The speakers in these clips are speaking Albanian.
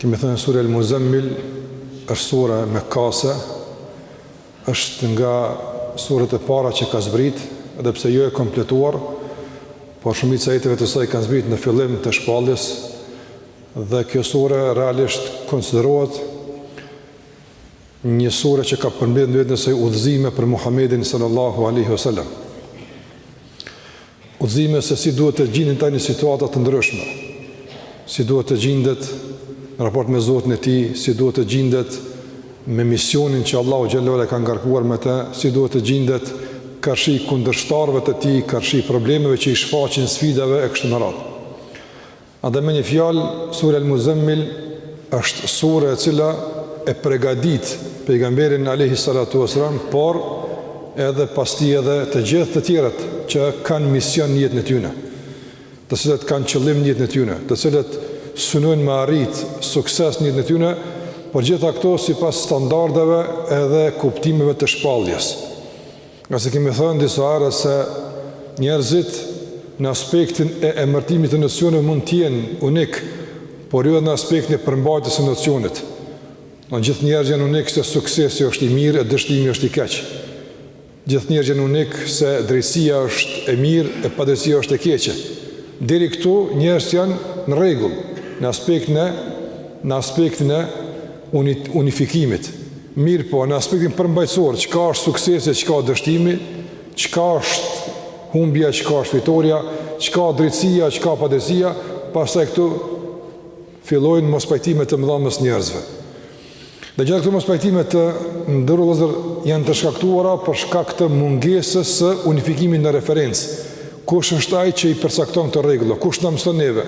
Kemi thënë Sure El-Muzemmil është sure mekase, është nga suret e para që ka zbrit, edhe pse jo e kompletuar, por shumica e ajeteve të saj kanë zbrit në fillim të shpalljes dhe kjo sure realisht konsiderohet një sure që ka përmbledhur në vetën e saj udhëzime për Muhamedin sallallahu alaihi wasallam. Udhëzime se si duhet të gjindet tani në situata të ndryshme, si duhet të gjindet në raport me Zotin e tij, si duhet të gjindet me misionin që Allahu xhel-le ue ala ka ngarkuar me të, si duhet të gjindet karshi kundërshtarëve të tij, karshi problemeve që i shfaqen, sfidave e kështu me radhë. Andaj me një fjalë, Sure El-Muzemmil është surja e cila e pregadit Pejgamberin alejhi salatu vesselam, por edhe pas tij edhe të gjithë të tjerët që kanë mision në jetën e tyne, të cilët kanë qëllim në jetën e tyne, të cilët synojnë me arrit sukses në jetën e tyne, por gjitha këto sipas standardeve edhe kuptimeve të shpalljes. Ngase kemi thënë disa herë se njerëzit në aspektin e emërtimit të nocioneve mund të jenë unikë, por jo edhe në aspektin e përmbajtjes së nocionit. Gjithë njerëzit janë unikë se suksesi është i mirë e dështimi është i keq. Gjithë njerëzit janë unikë se drejtësia është e mirë e padrejtësia është e keqe. Deri këtu njerëzit janë në rregull në aspektin e në aspektin e unifikimit, mirëpo në aspektin përmbajtësor, çka është suksesi, çka dështimi, çka është humbja, çka është fitorja, çka drejtësia, çka padrejtësia, pastaj këtu fillojnë mospajtime të mëdha mes njerëzve. Dhe gjithë këto mospajtime ndërnjerëzore janë të shkaktuara për shkak të mungesës së unifikimit në referencë. Kush është ai që i përcakton këto rregulla? Kush na mëson neve?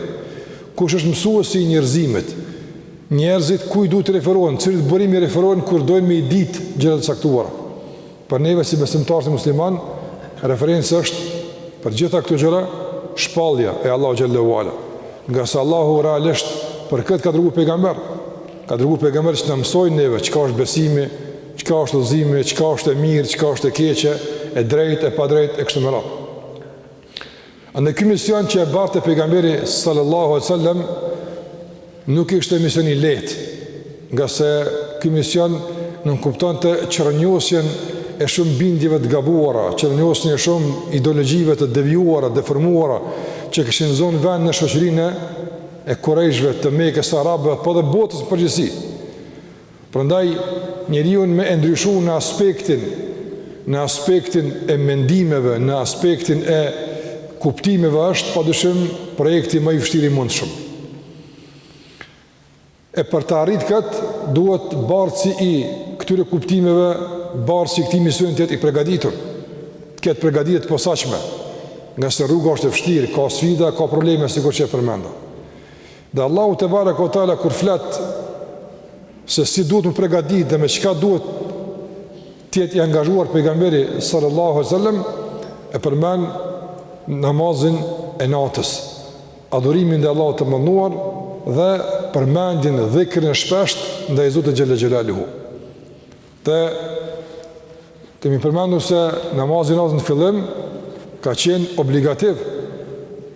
Kush është mësuesi i njerëzimit? Njerëzit kujt duhet t'i referohen, cilit burim i referohen kur dojnë me i ditë gjëra të caktuara? Për neve si besimtarë si muslimanë, referenca është për gjitha këto gjëra shpallja e Allahut xhel-le ue ala. Ngase Allahu realisht për këtë ka dërguar pejgamberë, ka dërguar pejgamberë që na mësojnë neve çka është besimi, çka është udhëzimi, çka është e mirë, çka është e keqe, e drejtë, e padrejtë e kështu me radhë. Andaj ky mision që e barte pejgamberi sallallahu alaihi wasallam nuk ishte mision i lehtë, ngase ky mision nënkuptonte çrrënjosjen e shumë bindjeve të gabuara, çrrënjosjen e shumë ideologjive të devijuara, të deformuara që kishin zonë vend në shoqërinë e kurejshëve të Mekës, të arabëve, po edhe botës në përgjithësi. Prandaj, njeriun me e ndryshu në aspektin, në aspektin e mendimeve, në aspektin e kuptimeve është, pa dyshim, projekti më i vështirë i mundshëm. E për ta arrit këtë, duhet bartësi i këtyre kuptimeve, bartësi i këtij misioni të jetë i pregaditur, të ketë pregaditje të posaçme, ngase rruga është e vështirë, ka sfida, ka probleme, sikur që e përmenda. Dhe Allahu tebareke ve teala kur flet se si duhet të përgatitet dhe me çka duhet të jetë i angazhuar pejgamberi sallallahu alaihi wasallam e përmend namazin e natës, adhurimin ndaj Allahut të madhëruar dhe përmendjen dhikrin e shpesht ndaj Zotit xhel-le xhelaluhu. Dhe kemi përmendur se namazi natën në fillim ka qenë obligativ,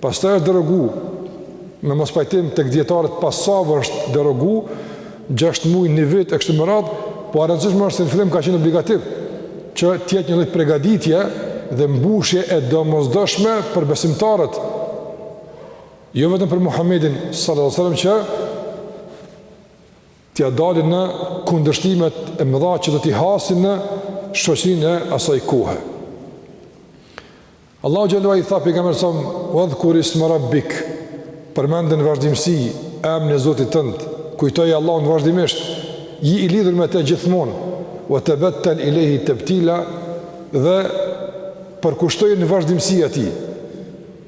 pastaj është derogu, me mospajtim tek dijetarët pas sa ve është derogu, gjashtë muj, një vit, e kështu me radhë, po e rëndësishme është se në fillim ka qenë obligativ, që të jetë një lloj pregaditje dhe mbushje e domosdoshme për besimtarët, jo vetëm për Muhammedin, sallat o sallam, që t'ia dalin në kundërshtimet e mëdha që do t'i hasin në shoqërinë e asaj kohe. Allahu xhallahu i thotë pejgamberit sa wadhkur isma rabbik përmende n'vazhdimësi emrin e Zotit tënd, kujtoje Allahun vazhdimisht, ji i lidhur me të gjithmonë, wa tabattal ilayhi tabtila dhe përkushtoju në vazhdimësi atij.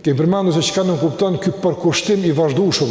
Kemi përmendu se çka nënkupton ky përkushtim i vazhdushëm.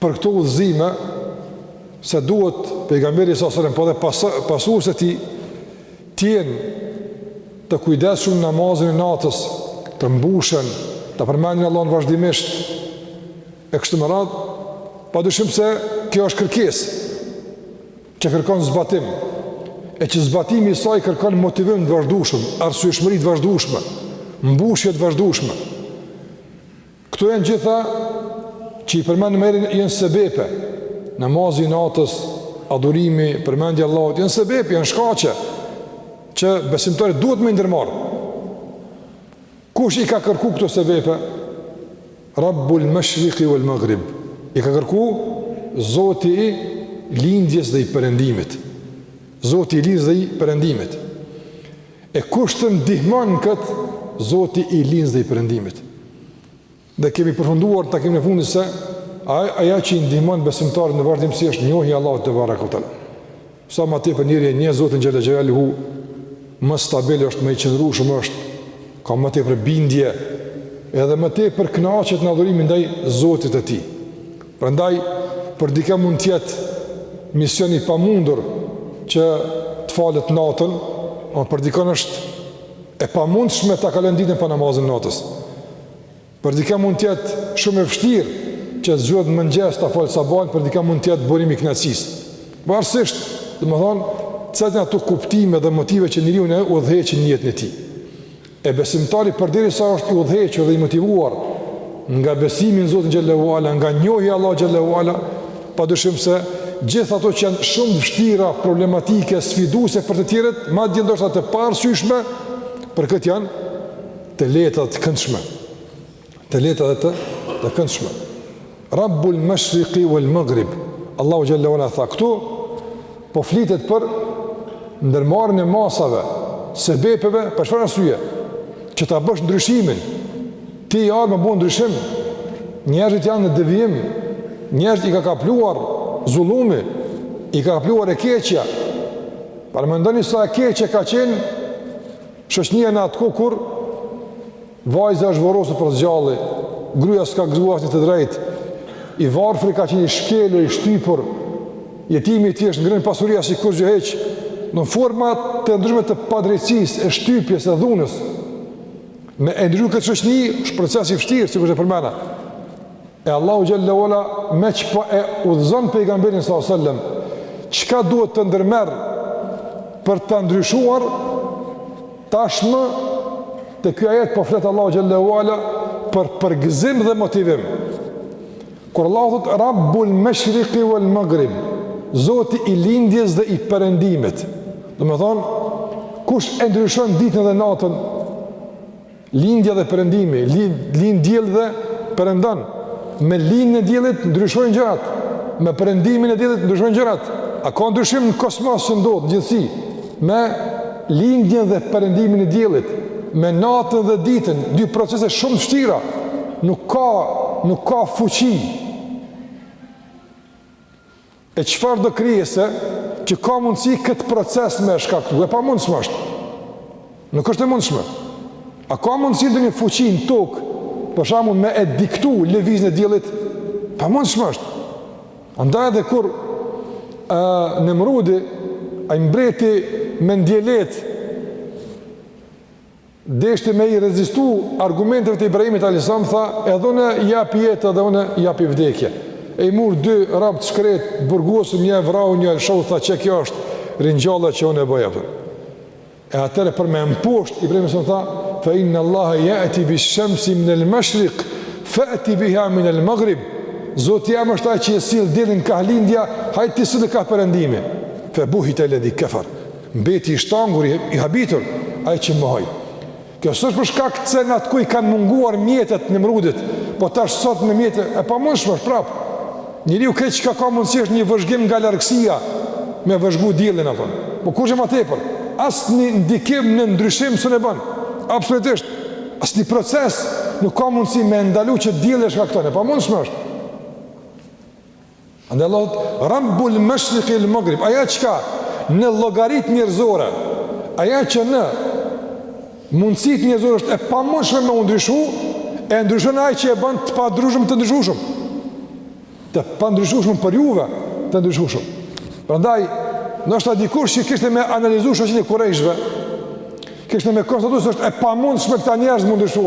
Për këto udhëzime se duhet pejgamberi sa selam po edhe pasuesit e tij të jenë të kujdesshëm n'namazin e natës, të mbushen, ta përmendin Allahun vazhdimisht e kështu me radhë, padyshim se kjo është kërkesë që kërkon zbatim e që zbatimi i saj kërkon motivim të vazhdueshëm, arsyeshmëri të vazhdueshme, mbushje të vazhdueshme. Këto janë të gjitha që i përmendëm herët janë sebepe. Namazi i natës, adhurimi, përmendja e Allahut janë sebepe, janë shkaqe që besimtari duhet me i ndërmarr. Kush i ka kërku këto sebepe? Rabbul Mashriqi wal Maghrib. I ka kërku Zoti i lindjes dhe i perëndimit. Zoti i lindjes dhe i perëndimit. E kush të ndihmon në këtë, Zoti i lindjes dhe i përëndimit. Dhe kemi përfunduar takimin e fundit se, ajo që i ndihmon besimtarët në vazhdimësi është njohja e Allahut tebareke ve teala. Sa ma tepër njeriu e njeh Zotin xhel-le xhelaluhu, më stabil është, më i qëndrushëm është, ka ma tepër bindje, edhe më tepër knaqet në adhurimin ndaj Zotit të tij. Prandaj për dikë mund të jetë mision i pamundur që të falet natën, ama për dikënd është e pamundshme ta kalon ditën pa namazin natës. Për dikë mund të jetë shumë e vështirë që të zgjohet mëngjes ta fal sabahun, për dikë mund të jetë burim i kënaqësisë. Varësisht, domethënë, çfarë janë ato kuptime dhe motive që njeriun e udhëheqin në jetën e tij. E besimtari përderisa është i udhëhequr dhe i motivuar nga besimi në Zotin xhelle ue ala, nga njohja e Allahut xhelle ue ala, padyshim se gjithë ato që janë shumë të vështira, problematike, sfiduese për të tjerët, madje ndoshta të paarsyeshme, për këtë janë të lehta të këndshme. të lehta dhe të të këndshme. Rabbul Mashriqi wal Maghrib. Allahu xhelle ue ala tha këtu po flitet për ndërmarrjen e masave, sebepeve, për çfarë arsye? Që ta bësh ndryshimin. Ti ke ardh me bë ndryshim. Njerëzit janë në devijim. Njerëzit i ka kapluar zullumi, i ka kapluar e keqja. Paramendoni sa e keqe ka qenë shoqnia në atë kohë kur Vajza është varrosur për së gjalli, gruja s'ka gëzuar asnjë të drejtë, i varfri ka qenë i shkelur, i shtypur, jetimit i është ngrënë pasuria sikur asgjë hiç, në forma të ndryshme të padrejtësisë, e shtypjes, e dhunës. Me e ndryshu këtë shoqni është proces i vështirë, sikurse e përmenda. E Allahu xhelle ue ala meqë po e udhëzon pejgamberin alejhi selam, çka duhet të ndërmerr për ta ndryshuar tashmë te ky ajet po flet Allahu xhelle ue ala për përgëzim dhe motivim. Kur Allahu thotë Rabbul Mashriqi wal Maghrib, Zoti i lindjes dhe i perëndimit. Domethënë kush e ndryshon ditën dhe natën Lindja dhe perëndimi, lind, lind dielli dhe perëndon. Me lindjen e diellit ndryshojnë gjërat. Me perëndimin e diellit ndryshojnë gjërat. A ka ndryshim në kosmos që ndodh në gjithësi? Me lindjen dhe perëndimin e diellit, me natën dhe ditën, dy procese shumë të vështira. Nuk ka, nuk ka fuqi. E çfarëdo krijese që ka mundësi këtë proces me e shkaktu, e pamundshme është. Nuk është e mundshme. A ka mundësi ndonjë fuqi në tokë, për shembull me e diktu lëvizjen e diellit? Pamundshme është. Andaj edhe kur ë Nemrudi, ai mbreti mendjelehtë Deshti me i rezistu argumenteve e Ibrahimit alajhissalam tha, edhe unë jap jetë edhe unë japi vdekje. E i mur dy rob të shkret, burgosur një e vrau një e lshou tha qe kjo është ringjallja që unë e bëj atë. E atëherë për me e mposht Ibrahim alajhissalam tha, fa inna Allaha yati bi shamsi min al-mashriq fa'ti biha min al-maghrib. Zoti jem është ai që e sjell diellin ka lindja, hajt ti sille ka perëndimi. Fa buhita alladhi kafar. Mbeti i shtangur, i habitur, ai që mohoi. Kjo s'është për shkak se në atë kohë kanë munguar mjetet Nemrudit, po tash sot me mjete e pamundshme është prap. Njeriu krejt që ka ka mundësi është një vëzhgim nga largësia me vëzhgu diellin, apo. Po kurgjë ma tepër, asnjë ndikim në ndryshim s'un e bon, absolutisht, asnjë proces nuk ka mundësi me e ndalu që dielli e shkakton, e pamundshme është. Andaj Allahu thotë Rabbul Mashriq wal Maghrib, ajo çka në llogaritë njerëzore, ajo që në mundësitë njerëzore është e pamundshme me u ndryshu, e ndryshon ai që e bën të padryshëm të ndryshueshëm. Të pandryshueshëm për juve të ndryshueshëm. Prandaj, ndoshta dikush që kishte me analizu shoqërinë e kurejshëve, kishte me konstatu se është e pamundshme këta njerëz me u ndryshu.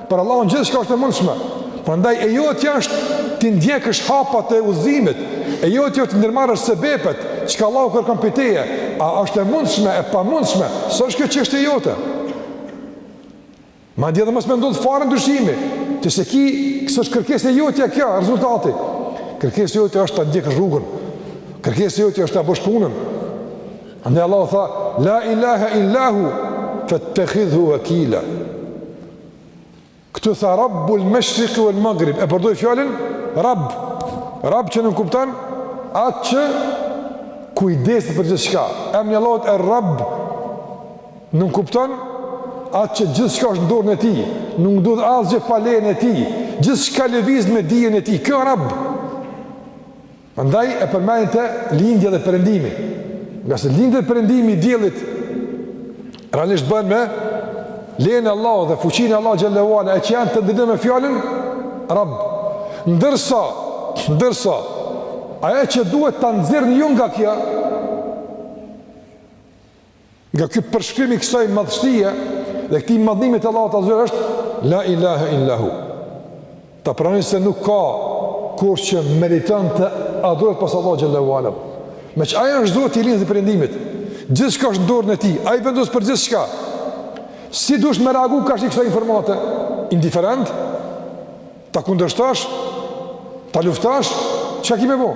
Për Allahun gjithçka është e mundshme. Prandaj e jotja është t'i ndjekësh hapat e udhëzimit, e jotja është t'i ndërmarrësh sebepet, çka Allahu kërkon prej teje, a është e mundshme e pamundshme, s'është kjo çështje e jote. Madje edhe mos me ndodh fare ndryshimi, ti s'e ki, s'është kërkesë e jotja kjo, rezultati. Kërkesë e jotja është ta ndjekësh rrugën. Kërkesë e jotja është ta bësh punën. Andaj Allahu tha, la ilaha illahu fattakhidhu wakila. Këtu tha Rabbul Meshriqi wal Maghrib, e përdoi fjalën Rabb. Rabb që nënkupton atë që kujdeset për gjithçka. Emri i Allahut er Rabb nënkupton atë që gjithçka është në dorën e tij, nuk ndodh asgjë pa lejen e tij. Gjithçka lëviz me dijen e tij. Kjo Rabb. Andaj e përmendte lindja dhe perëndimi. Nga se lindja dhe perëndimi i diellit realisht bëhen me lejen e Allahut dhe fuqinë e Allahut xhelle ue ala, e që janë të ndërlidhur me fjalën Rabb. Ndërsa, ndërsa ajo që duhet ta nxirrni ju nga kjo Nga ky përshkrim i kësaj madhështie dhe këtij madhnimi të Allahut Azza wa xhel është la ilaha illa hu. Ta pranojë se nuk ka kush që meriton të adhurohet pos Allahu xhelle ue ala. Meqë ai është Zoti i lindjes e i perëndimit. Gjithçka është në dorën e tij. Ai vendos për gjithçka. Si dush me reagu karshi kësaj informate? Indiferent? Ta kundërshtash, ta luftash, ça ki me bo?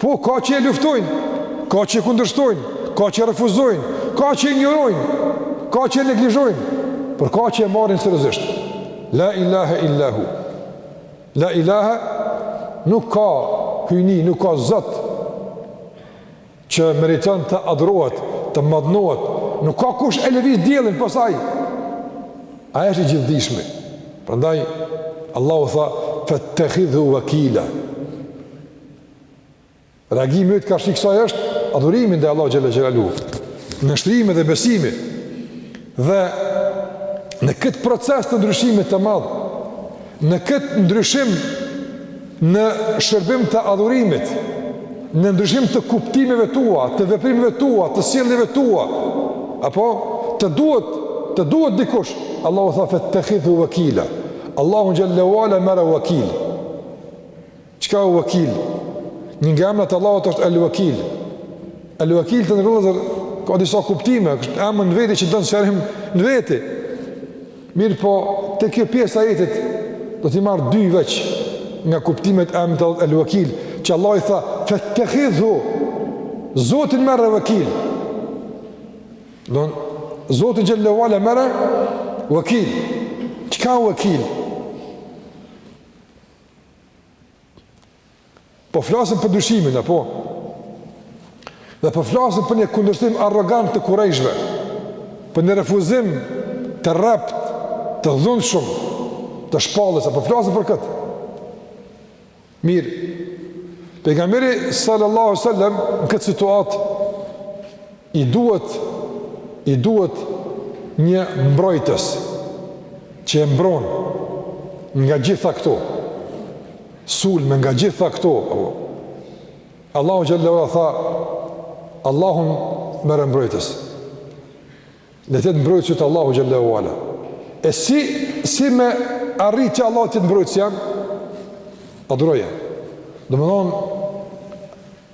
Po, ka që e luftojnë, ka që e kundërshtojnë, ka që e refuzojnë, ka që e injorojnë, ka që e neglizhojnë, por ka që e marrin seriozisht. La ilahe illahu. La ilahe nuk ka hyjni, nuk ka zot. që meriton të adhurohet, të madhnohet, nuk ka kush e lëviz diellin pos tij. Ai është i gjithdijshmi. Prandaj Allahu tha fattakhidhu wakila. Reagimi yt karshi kësaj është adhurimi ndaj Allahu xhalla xhelalu. Nënshtrimi dhe besimi. Dhe në këtë proces të ndryshimit të madh, në këtë ndryshim në shërbim të adhurimit, në ndryshim të kuptimeve tua, të veprimeve tua, të sjelljeve tua, apo të duhet, të duhet dikush, Allahu tha fattakhidhu wakila. Allahu xhalla wa ala merre wakil. Çka o Wakil? Një nga emrat e Allahut është El Wakil. El Wakil të nderuar ka disa kuptime, është emër në veti që don sqarim në veti. Mirë po, te kjo pjesa e ajetit do t'i marr dy veç nga kuptimet e emrit të Allahut El Wakil, që Allahu tha fattakhidhu Zotin merre Wakil. Don Zotin xhalla wa ala merre Wakil. Çka Wakil? Po flasim për ndryshimin, apo? Dhe po flasim për një kundërshtim arrogant të kurajshve, për një refuzim të rrept, të dhunshëm, të shpalljes, apo flasim për këtë? Mirë, pejgamberi sallallahu alejhi selam në këtë situatë, I duhet, i duhet një mbrojtës që e mbron nga gjitha këto sulme, nga gjitha këto. Allahu xhalla wa ala tha Allahun merre mbrojtës. Le të jetë mbrojtësi yt Allahu xhalla wa ala. E si si me arritë që Allahu të jetë mbrojtësi jem? Adhuroje. Domethonë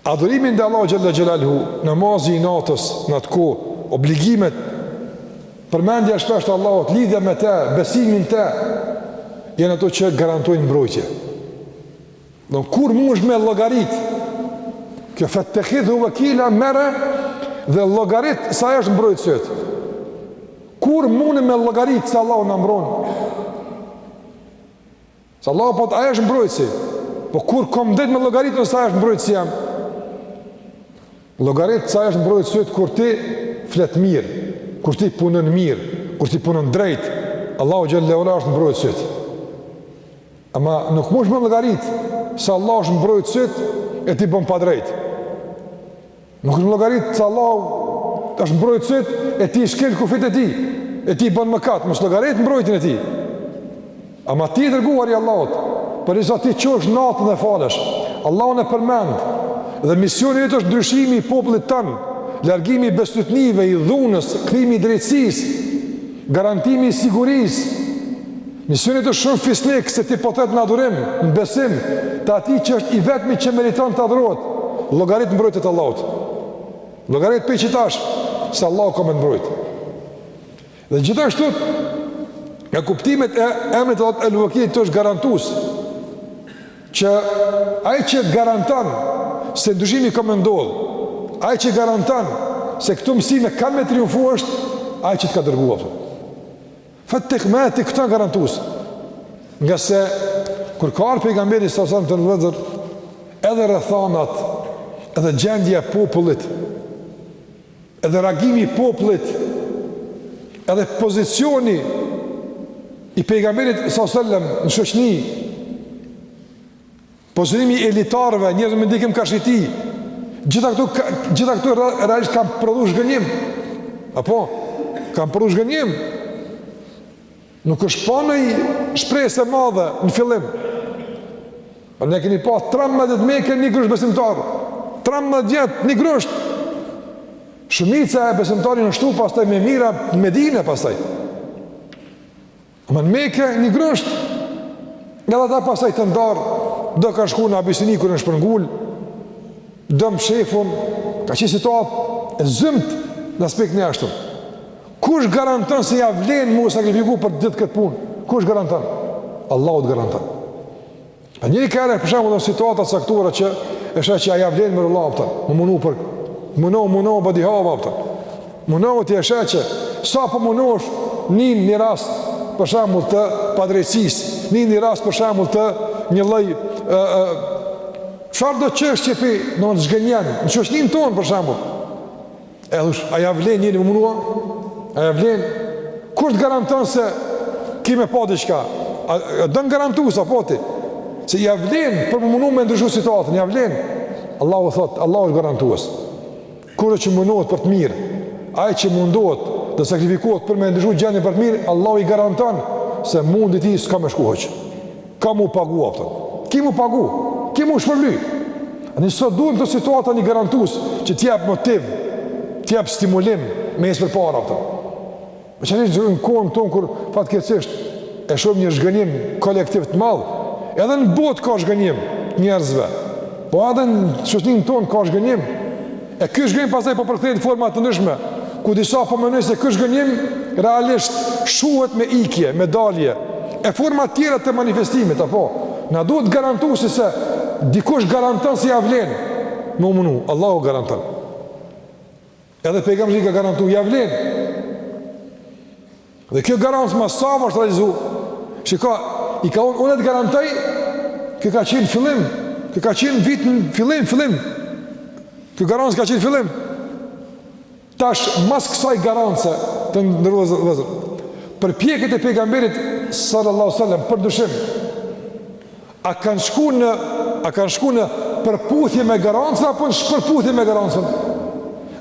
Adhurimi ndaj Allahut xhalla xhelaluhu, namazi i natës në atë kohë, obligimet, përmendja e shpeshtë e Allahut, lidhja me të, besimi në të, janë ato që garantojnë mbrojtje. Don kur munsh me llogarit? Kjo fattakhidhu wakila merre dhe llogarit se është mbrojtësi yt. Kur mundesh me llogarit se Allahu na mbron? Se Allahu po ai është mbrojtësi. Po kur kom drejt me llogarit se ai është mbrojtësi jem? Llogarit se është mbrojtësi yt kur ti flet mirë, kur ti punon mirë, kur ti punon drejt. Allahu xhelleshanuhu është mbrojtësi yt. Ama nuk mundesh me llogarit se Allahu është mbrojtësi yt e ti bën padrejt. Nuk mund të llogarit se Allahu është mbrojtësi yt e ti shkel kufijtë e tij, e ti bën mëkate, mos llogarit mbrojtjen e tij. Ama ti i dërguari i Allahut, përderisa ti çohesh natën dhe falesh, Allahun e përmend, dhe misioni yt është ndryshimi i popullit tënd, largimi i bestytnive, i dhunës, kthimi i drejtësisë, Garantimi i sigurisë, misioni yt është shumë fisnik se ti po thërret në adhurim, në besim, të atij që është i vetmi që meriton të adhurohet, llogarit mbrojtje të Allahut. Llogarit prej qitash, se Allahu ka me të mbrojtë. Dhe gjithashtu, nga kuptimet e emrit Allahut, El-Vekil është garantues, Që ai që të garanton se ndryshimi ka me ndodhë, ai që garanton se këto mësime ka me triumfu është ai që të ka dërgu. Fat e ke me e pasë këtë garantues. Ngase, kur ka ardhë pejgamberi salallahu selem të vëzhgon, edhe rrethanat, edhe gjendja e popullit, Edhe reagimi i popullit, edhe pozicioni i pejgamberit salallahu selem në shoqni, pozicionimi i elitarëve, njerëzve me ndikim karshi tij, gjitha këto gjitha këto realisht kanë prodhuar zhgënjim. Apo kanë prodhuar zhgënjim. Nuk është pa noj shpresë e madhe në fillim. Po ne kemi pa 13 vjet Mekë një grusht besimtarë. 13 vjet një grusht. Shumica e besimtarëve janë shtu pastaj me mijëra në Medine pastaj. Ama në Mekë një grusht. Edhe ata pastaj të ndarë, do kanë shku në Abisini kur janë shpërngulë, do mshefun, ka qenë situatë e zymtë në aspektin e jashtëm. Kush garanton se ia vlen mu sakrifiku për ditë këtë punë? Kush garanton? Allahu të garanton. A njeri ka herë për shembull në situata të caktuara që e sheh që a ia vlen more vëlla, o t'.. M'u munu po munoj munoj badihava o t'. Muno ti e sheh që sa po munohesh në një rast për shembull të padrejtësisë, në një rast për shembull të një lloj ë ë çfarëdo çështje ti, domethënë zhgënjehesh, në shoqninë tonë për shembull. E thush, a ia vlen njeri m'u munu? A ia vlen? Kush të garanton se ki me pa diçka? A, a don garantues a po ti? Se ia vlen për m'u munu me ndryshu situatën, ia vlen. Allahu thot, Allahu është garantues. Kushdo që munohet për të mirë, ai që mundohet dhe sakrifikohet për me ndryshu gjendjen për të mirë, Allahu i garanton se mundi i tij s'ka me shku huq. Ka mu pagu, a kupton. Ki mu pagu. Ki mu shpërbly. Dhe sa duhet n'këto situata një garantus që t'jep motiv, t'jep stimulim me ecë përpara, a kupton. Veçanërisht në kohën tonë kur fatkeqësisht e shohim një zhgënim kolektiv të madh, edhe në botë ka zhgënim t'njerëzve, po edhe në shoqninë tonë ka zhgënim, E ky zhgënjim pastaj po përkthehet në forma të ndryshme, ku disa po mendojnë se ky zhgënjim realisht shuhet me ikje, me dalje, e forma tjera të manifestimit, apo, na duhet garantusi se dikush garanton se ja vlen me u munu, Allahu garanton. Edhe pejgamberi ka garantu, ja vlen. Dhe kjo garancë ma sa më është realizu, që ka, i ka unë, unë e të garantoj, kjo ka qenë fillim, kjo ka qenë vit në fillim, fillim, kjo garancë ka qenë fillim, tash mas kësaj garance të nderuar vëllezër, përpjekjet e pejgamberit sallallahu sallam, për ndryshim, a kanë shku në, a kanë shku në përputhje me garancën, apo në shpërputhje me garancën,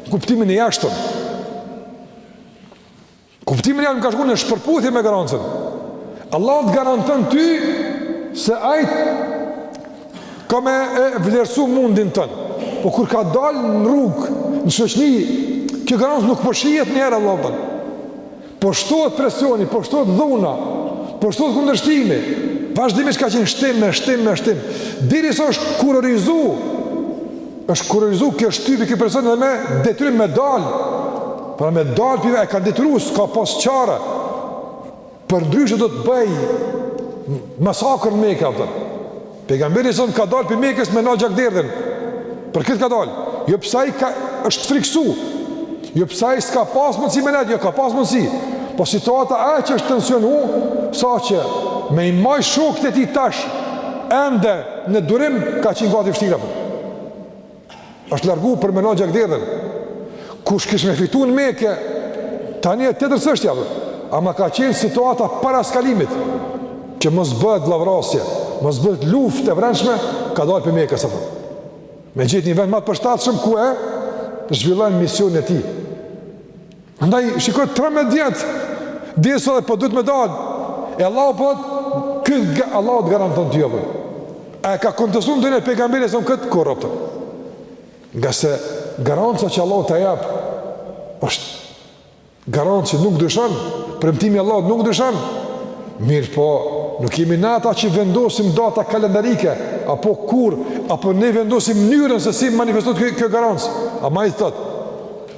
kuptimin e jashtëm, Kuptimin e jashtëm ka shku në shpërputhje me garancën. Allahu të garanton ty se ai ka me e vlerësu mundin tand. Po kur ka dalë në rrugë, në shoqni, kjo garancë nuk po shihet njëherë, a kupton. Po shtohet presioni, po shtohet dhuna, po shtohet kundërshtimi, vazhdimisht ka qenë shtim me shtim me shtim, deri sa është kurorizu, është kurorizu kjo shtypje kjo presion dhe me detyrim me dal pra me dal prej e kanë detyru s'ka pas qare përndryshe do të bëhej masakër në Meke a kupton. Pejgamberi alejhi selam ka dal prej Mekës me nal gjakderdhjen për këtë ka dal jo pse ai ka është friksu jo pse ai s'ka pas mundësi me nejt jo ka pas mundësi po situata aq është tensionu saqë me i maj shokët e tij tash ende Në durim ka qenë gati vështirë apo. Është larguar për me nal gjakderdhjen. Kush kish me fitu në Mekë? Tani është tjetër çështje apo. Ama ka qenë situata para eskalimit që mos bëhet vllavrasje, mos bëhet luftë e brendshme, ka dalë prej Mekës apo. Me gjet një vend më të përshtatshëm ku e zhvillon misionin e tij. Andaj, shiko 13 vjet, sot dhe po duhet me dalë, e Allahu po thotë, ky, Allahu të garanton ty, a kupton. A e ka kontestu ndonjëherë pejgamberi alejhi selam këtë? Kurrë, a kupton. Ngase garanca që Allahu ta jap, është garancë që nuk ndryshon, premtimi i Allahut nuk ndryshon, mirëpo nuk jemi na ata që vendosim data kalendarike, apo kur, apo ne vendosim mënyrën se si manifestohet kjo, kjo garancë. Ama i thotë,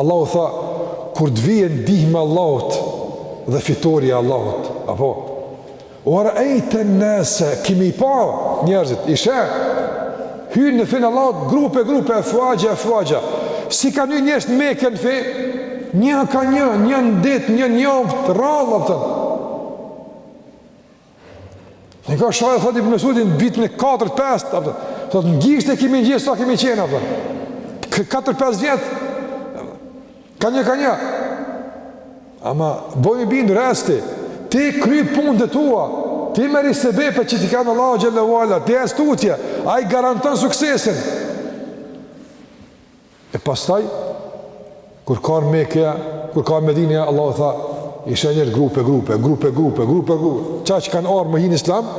Allahu tha, Kur të vijë ndihma e Allahut dhe fitorja e Allahut, apo O ra'ayta an-nasa, ki me i pa njerëzit, i sheh. Hyjnë në fenë e Allahut grupe grupe efuaxha efuaxha. Si kanë hy njerëz në Mekë në fe? Një ka një, një në ditë, një në javë, rrallë aty. Një ka, shihe, thotë Ibn Mesudi, vitin e 4-5, thotë në gishta e kemi njeh, sa kemi qenë, thot. 4-5 vjet, ka një, ka një. Ama, bon, i bindun rri ti, ti kryj punët e tua, ti merri sebepet që t'i ka dhanë Allahu xhel-le ue ala, ti mos u tut, ai garanton suksesin. E pastaj, kur ka ra Mekeja, kur ka ra Medineja, Allahu tha, i sheh njerëz grupe, grupe, grupe, grupe, grupe, grupe, qaq kanë ardh me hy n'islam,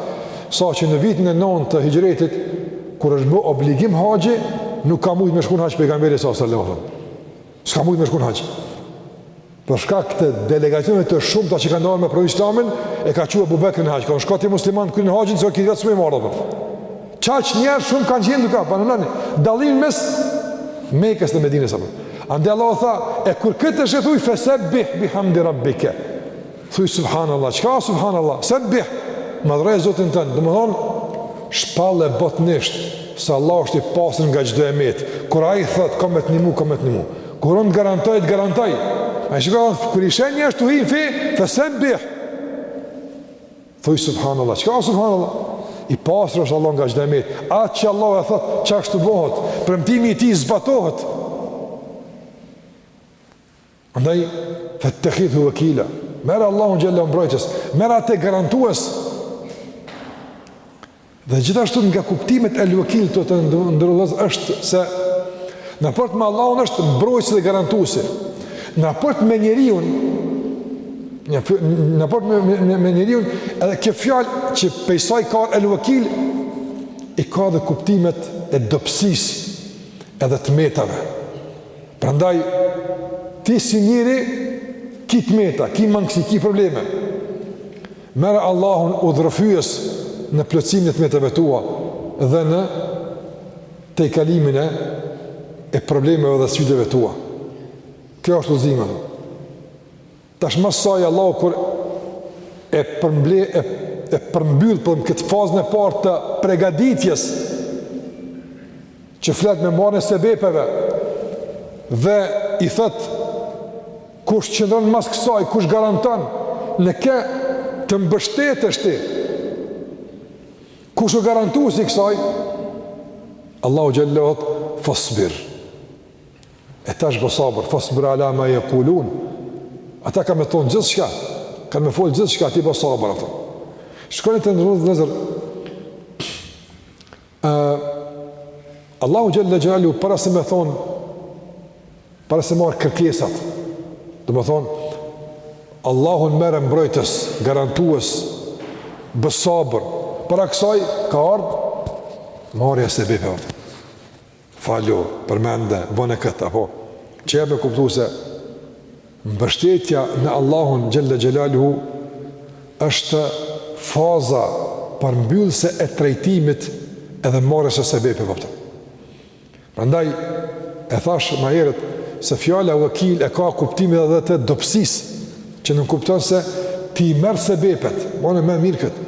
sa që në vitin e nontë të hixhretit, kur është bë obligim haxhi, nuk ka mujtë me shku në haxh pejgamberi salallahu alejhi. S'ka mujtë me shku në haxh. Për shkak të delegacioneve të shumta që kanë ardh me pranu Islamin, e ka çu Abu Bekrin n'haxh, kanë shku muslimanët ta kryjnë haxhin se kishte vetëm më marrë apo. Qaq njerëz shumë kanë gjetur këtu, pa ndonjë dallim mes Mekës dhe Medinës apo. Andaj Allahu tha, e kur këta t'i sheh, thuaj fesebbih bihamdi rabbike. Thuaj subhanallahu, çka subhanallahu? Sebbih madhëroje Zotin tënd. Domthon shpalle botnisht se Allahu është i pastër nga çdo e metë. Kur ai thot kam me t'ndihmu, ka me t'ndihmu. Kur unë të garantoj, të garantoj. A shiko thonë, kur i sheh njerëz tu hy n'fe, fesebbih. Thuj subhanallah, çka subhanallah? I pastër është Allah nga çdo e metë. Atë që Allah e thot, qashtu bëhet. Premtimi i tij zbatohet. Andaj fettekhidhhu uekila Merre Allahun xhel-le mbrojtës Merre atë garantues Dhe gjithashtu nga kuptimet e el wakil, të nderuar vëllezër, është se në raport me Allahun është mbrojtësi dhe garantuesi. Në raport me njeriun, në në raport me me me njeriun edhe kjo fjalë që prej saj ka ardh el wakil i ka dhe kuptimet e dobësisë edhe të metave. Prandaj ti si njeri ki të meta, ki mangësi, ki probleme. Merre Allahun udhërrëfyes në plotësimin e të metave tua dhe në tejkalimin e e problemeve dhe sfidave tua. Ky është udhëzimi. Tash mas asaj Allahu kur e përmble e, e përmbyll pra këtë fazën e parë të pregaditjes që flet me marrjen e sebepeve dhe i thotë Kush qëndron mas kësaj, kush garanton në kë të mbështetesh ti? Kush o garantuesi i kësaj? Allahu Gjellot, fasbir. E tash bo sabër, fasbir ala ma jekulun. Ata ka me thonë gjithçka, kan me fol gjithçka, ti bo sabër ato. Shkoni të nërëzë dhe zërë. Ë Allahu xhelle xhelaluhu para se me thon para se marr kërkesat. Domethon Allahun merre mbrojtës, garantues, bo sabër, para kësaj ka ardhë, marrja e sebebeve Falu, përmende, bone këtë, apo? Që jep me kuptu se mbështetja në Allahun xhelle xhelaluhu është faza përmbyllëse e trajtimit edhe marrjes së sebepeve, apo. Prandaj, e thash ma herët, se fjala vekil e ka kuptimin edhe të dobësisë, që nënkupton se ti merr sebepet, bone më mirë këtë,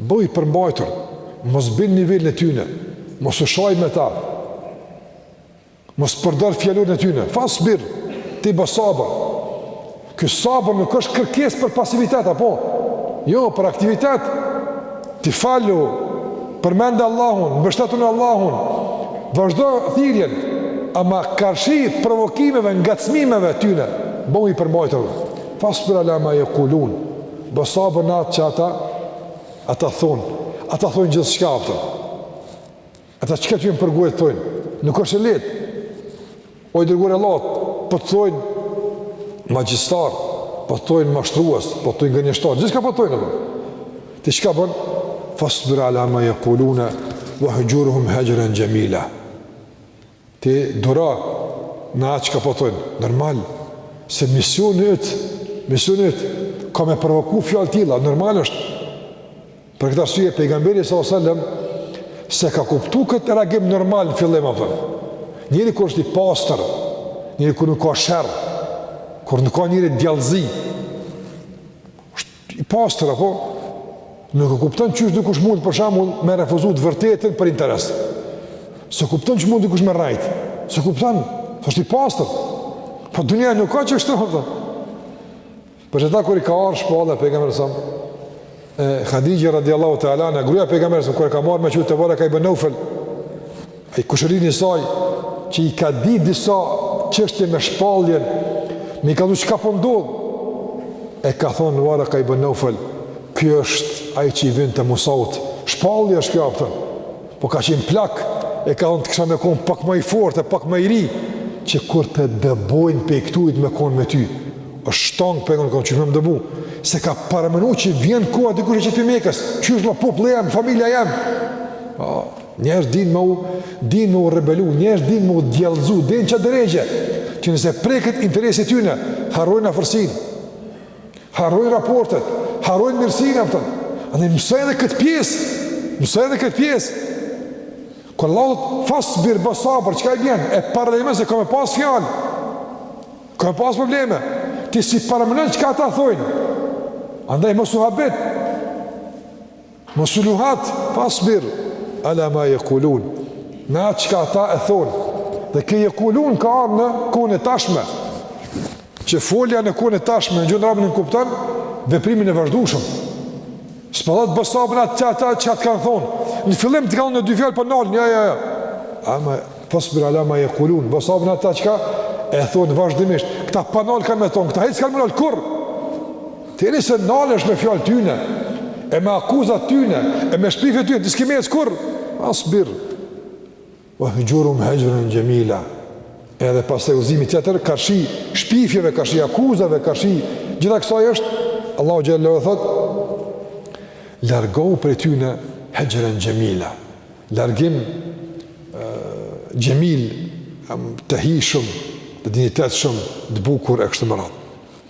Bëhu i përmbajtur, mos bi n'nivelin e tyne, mos u shaj me ta, mos përdor fjalorin e tyne, fasbir, ti bë sabër. Ky sabër nuk është kërkesë për pasivitet, apo? Jo, për aktivitet. Ti falu, përmende Allahun, mbështetu në Allahun, vazhdo thirrjen, ama karshi provokimeve, ngacmimeve tyne, bëhu i përmbajtur. Fasbir ala ma jekulun, Bë sabër në atë që ata, ata thonë, ata thonë gjithçka, apo. Ata çka të jenë përgojtë thonë, nuk është e lehtë. O i dërguar i Allahut, po të thonë magjistar, po të thonë mashtrues, po të thonë gënjeshtar, gjithçka po të thonë. Ti çka bën? Fasbir ala ma jekulune, vehxhurhum hexhren xhemila. Ti duro në atë çka po thonë, normal se misioni yt, misioni yt ka me provoku fjalë t'tilla, normal është. Për këtë arsye pejgamberi sallallahu alajhi wasallam s'e ka kuptu këtë reagim normal në fillim apo. Njeri kur është i pastër, njeri kur nuk ka sherr, kur nuk ka njeri djallëzi, është I pastër apo nuk e kupton qysh dikush mund për shembull me refuzu të vërtetën për interes. S'e kupton qysh mund dikush me rrejt. S'e kupton, se është i pastër. Po dunja nuk a qështu apo. Për qata kur i ka ardhur shpallja pejgamberit sa Hadixhja radiallahu ta'ala anha, gruja e pejgamberit sa kur e ka marrë me çu te Veraka ibn Neufel Ai kushërini i saj që i ka di disa çështje me shpalljen, me i kallzu çka po ndodh, e ka thonë Uaraka ibn Neufel, kjo është ai që i vinte Musaut, shpallje është kjo, a kupton, po ka qenë plak, e ka thonë të kisha me konë pak më i fort e pak më i ri, që kur të dëbojnë prej këtujt me konë me ty, është shtangë po a kanë me më dëbu, s'e ka paramenu që vjen koha dikur e qet pi Mekës, qysh mu populli jem, familja jem, a, Njerëzit din me u, din me u rebelu, njerëzit din me u djallëzu, din që dregje, që nëse preket interesi i tyne, harrojnë afërsinë, harrojnë raportet, harrojnë mirësinë, a kupton. Andaj mësoje edhe këtë pjesë, mësoje edhe këtë pjesë. Kur Allahu i thotë, fasbir, bo sabër, çka i vjen, e paralajmëron se ka me pas fjalë, ka me pas probleme, ti s'i paramenon çka ata thojnë, andaj mos u habit, Mos u luhat, fasbir, ala ma jekulun, në atë çka ata e thonë, dhe kjo jekulun ka ardh në kohën e tashme, që folja në kohën e tashme, në gjuhën arabe nënkupton veprimin e vazhdueshëm. S'po thotë bo sabër n'atë çka ata çka të kanë thonë, në fillim të kanë thonë dy fjalë e po nalen, jo, jo, jo, ama, fasbir, ala ma jekulun, bo sabër n'atë çka e thonë vazhdimisht, këta pa nalë kanë me thonë, këta hiç s'kanë me u nalë kurrë. Ti nëse nalesh me fjalët e tyne, e me akuzat e tyne, e me shpifjet e tyne, ti s'ki me ecë kurrë, asbir. Vehxhurhum hexhren xhemila, edhe pastaj udhëzimi tjetër, karshi shpifjeve, karshi akuzave, karshi gjithë kësaj është, Allahu Xhelle ue ala thotë, largohu prej tyne hexhren xhemila, largim xhemil, të hijshëm, të dinjitetshëm, të bukur e kështu me radhë.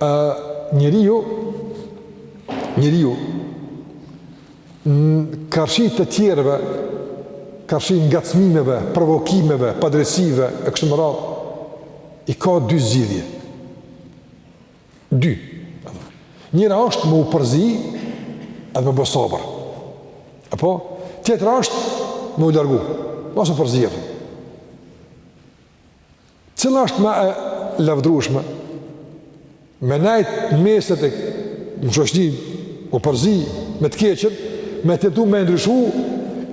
Ë, njeriu, njeriu, në karshi të tjerëve, karshi ngacmimeve, provokimeve, padrejtësive, e kështu me radhë, i ka dy zgjidhje. Dy. Njëra është me u përzi, edhe me bo sabër. Apo? Tjetra është me u largu. Mos u përzi, e Cila është më e lavdërueshme? Me nejt meset e në shoqni, me u përzi me të keqen, me tentu me e ndryshu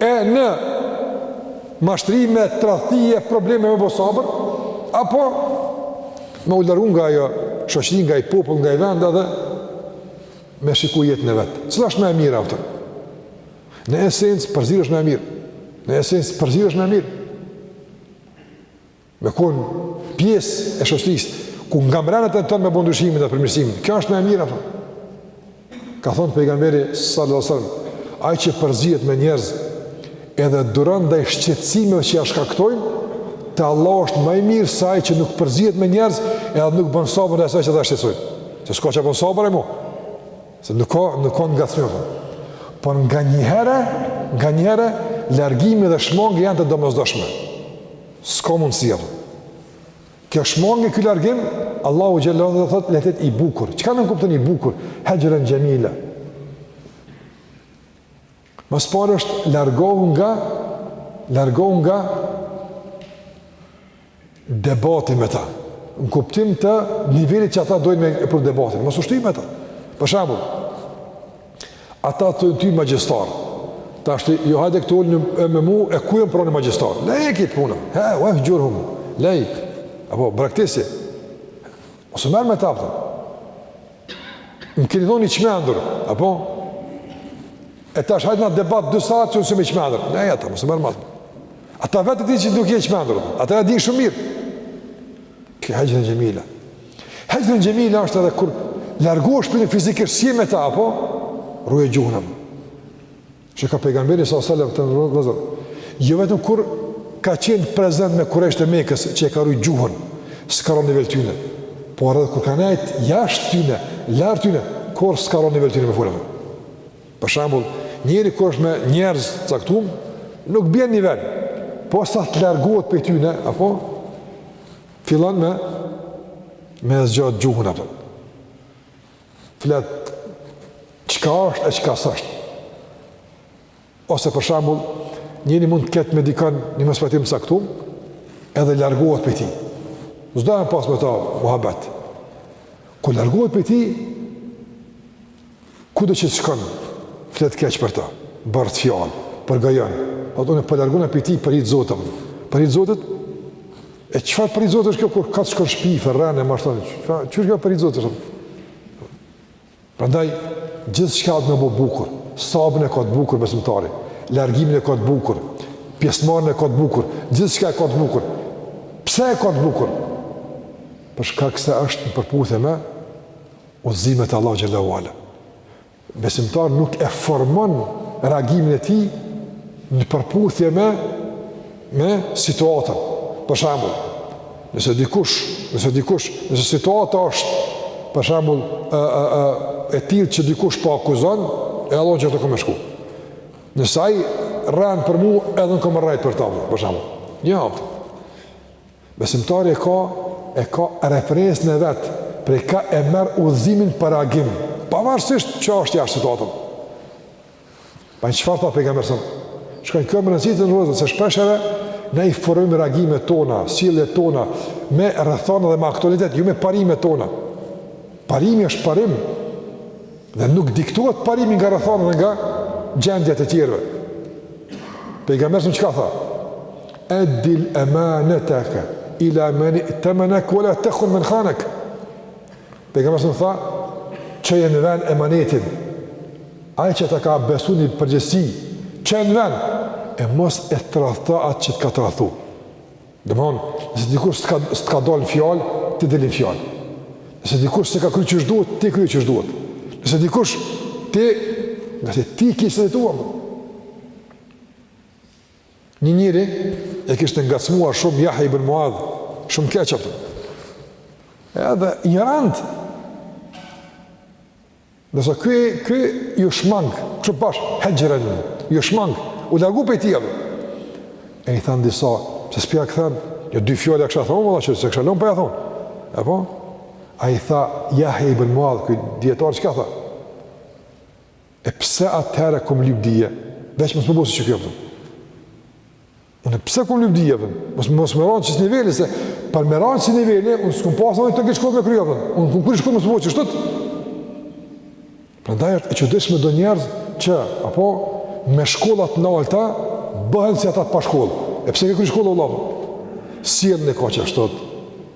e në mashtrime, tradhtie, probleme me bo sabër, apo me u largu nga ajo shoqni, nga ai popull, nga ai vend edhe me shiku jetën e vet. Cila është më e mirë, a kupton? Në esencë përzierja është më e mirë. Në esencë përzierja është më e mirë. Me kon pjesë e shoqërisë ku nga mbrena tenton me bo ndryshimin dhe përmirësimin. Kjo është më e mira thonë. Ka thonë pejgamberi sallallahu alajhi wasallam, ai që përzihet me njerëz edhe duron ndaj shqetësimeve që ia shkaktojnë, te Allahu është më i mirë se ai që nuk përzihet me njerëz edhe nuk bën sabër ndaj asaj që ta shqetësojnë. Se s'ka çfarë bën sabër ai mo. Se nuk ka, nuk ka nga smirë. Por nganjëherë, nganjëherë, largimi dhe shmangia janë të domozdoshme. S'ka mundësi tjetër. Kjo shmangie, ky largim, Allahu xhelle shanuhu thotë, le të jetë i bukur. Çka nënkupton i bukur? Hexhren xhemila. Më së pari, është largohu nga largohu nga debati me ta. Në kuptim të nivelit që ata dojnë me e bo debatin. Mos u shty me ta. Për shambull, ata të thonë ty magjistar. Tashti, jo hajde këtu ulu me mu, e ku e më provoni magjistar? Leje këtë punë. He, uehxhurhum. Leji. Apo, braktisi. Mos u merr me ta, apo. Më keni thonë i çmendur, apo? E tash hajt na debat dy sahat që nëse jam i çmendur. Leji ata, mos u merr me ta. Ata vetë të dinë që nuk je i çmendur. Ata e dinë shumë mirë. Kjo hexhren xhemila. Hexhren xhemila është edhe kur largohesh, s'rrin fizikisht me ta, apo? Ruje gjuhën. Se ka pejgamberi sa selam të ndërrojë vëzër. Jo vetëm kur ka qenë prezent me kurejshët e Mekës që e ka rujt gjuhën, s'ka ra n'nivel tyne. Por edhe kur ka nejt jashtë tyne, larg tyne, kurrë s'ka ra n'nivel tyne me folë. Për shambull, njeri kur është me njerëz t'caktum, nuk bjen n'nivel. Po sa të largohet prej tyne, apo, fillon me, me zgjatë gjuhën, apo. flet çka është e çka s'është. Ose për shembull, njeri mund të ketë me dikon një mospajtim të caktuar, edhe largohet prej tij. S'do me pas me ta muhabet. Kur largohet prej tij, kudo që të shkon, flet keq për ta, bart fjalë, përgojon, a thonë po largona prej tij për hir të Zotit, për hir të Zotit, E çfarë për hir Zotit është kjo kur ka të shkon shpif e rren e mashtron, qysh kjo për hir Zotit është? Prandaj, gjithçka asht me bo bukur, sabrin e ka të bukur besimtari, largimin e ka të bukur, pjesëmarrjen e ka të bukur, gjithçka e ka të bukur. Pse e ka të bukur? Për shkak se është në përputhje me udhëzimet e Allahut xhelle ue ala. Besimtari nuk e formon reagimin e tij në përputhje me me situatën. Për shembull, nëse dikush, nëse dikush, nëse situata është për shembull ë ë ë e tillë që dikush po akuzon, e vallahi që ta kom me shku. Nëse ai rren për mua, edhe unë kom me rrejt për ta, për shembull. Një hap. Besimtari e ka e ka referencën e vet, prej ka e merr udhëzimin për reagim, pavarësisht çka është jashtë situata. Pa çfarë tha pejgamberi? Shumë kjo me rëndësi, të nderuar, se shpeshherë ne i formojmë reagimet tona, sjelljet tona, me rrethana dhe me aktualitet, jo me parimet tona. Parimi është parim. Dhe nuk diktohet parimi nga rrethana dhe nga gjendjet e tjerëve. Pejgamberi çka tha? Eddil emaneteke ila man tamanak wala takhun man khanak. Pejgamberi tha çoje n'ven emanetin. Ai që ta ka besu një përgjegjsi, çoje n'ven e mos e tradhto atë që të ka tradhtu. Domethon nëse dikush s'të ka dalë n'fjalë, ti deli n'fjalë. Nëse dikush s'e ka kry qysh duhet, ti kryje qysh duhet. Nëse dikush, ti, ngase ti ki s'di, tuam. Një njeri e kishte ngacmuar shumë Jahja ibn Muadh, shumë keq, a po. Edhe injorant, Ndërsa ky ky ju shmang, kështu bash hexhran, ju shmang, u largu prej tij. E i than disa, pse s'po ja kthen, nja dy fjalë ja kisha thonë, valla që s'e kisha lënë pa ja thonë. E po? Ai tha, Jahja ibn Muadh, ky dijetar çka tha? E pse atëherë kom lypë dije? Veç mos me u bo si ky, po. Unë pse kum lyp dije vetëm? Mos me ra n'qasi niveli se për me ra n'qasi niveli, unë s'kum pas edhe hiç shkollë me kry vetëm. Unë kum kry shkollë mos me u bo qashtu. Prandaj është e çuditshme do njerëz që apo me shkolla të larta bëhen si ata pa shkollë. E pse ke kryer shkollë vëllai? Sjelljen e ka qashtu.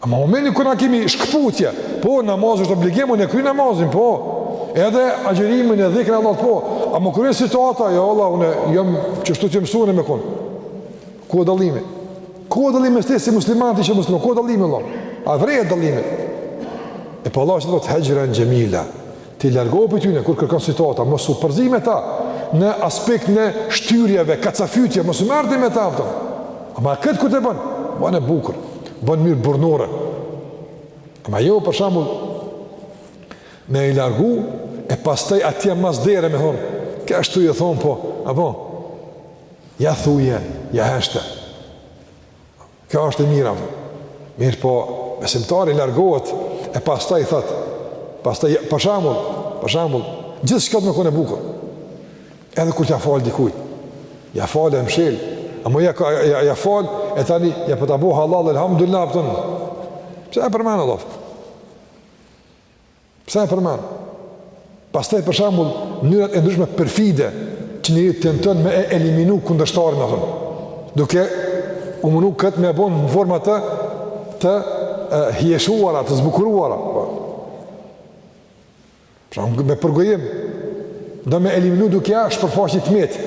Ama momentin kur na kemi shkëputje, po namazi osht obligim, unë e kryj namazin, po. Edhe agjërimin e dhikrin e Allahut po. Ama kur vjen situata, jo valla, unë jam qeshtu i msum me kon. Ku dallimi? Ku dallimi si musliman ti je musliman, ku dallimi vlla? A vrehet dallimi? E po Allahu thotë hexhran xhemila. Ti largohu prej tyne, kur kërkon situata, mos u përzi me ta, në aspektin e shtyrjeve, kacafytje, mos u merr me ta, po. Ama këtë kur te bën, bëne bukur, bëne në mënyrë burrnore. Ama jo, për shembull, me u largu, e pastaj atje mas dere me thonë, ky ashtu i thonë po, a po, ja thuje, ja heshte. Kjo është e mira. Mirëpo, besimtari largohet e pastaj thot, pastaj për shembull, për shembull, gjithçka do me kon e bukur. Edhe kur t'ja fal dikujt, ja fal e mshel, apo ja ka ja, ja fal e tani ja po ta boj hallall elhamdulillah po. Pse e përmend Allah. Pse e përmend? Pastaj për shembull, mënyrat e ndryshme perfide që njeri tenton me e eliminu kundërshtarin atë. Duke u mundu këtë me bo në forma të të hijeshuara, të zbukuruara. Po. Pra, me përgojim, do me eliminu duke ja shpërfaq një të metë.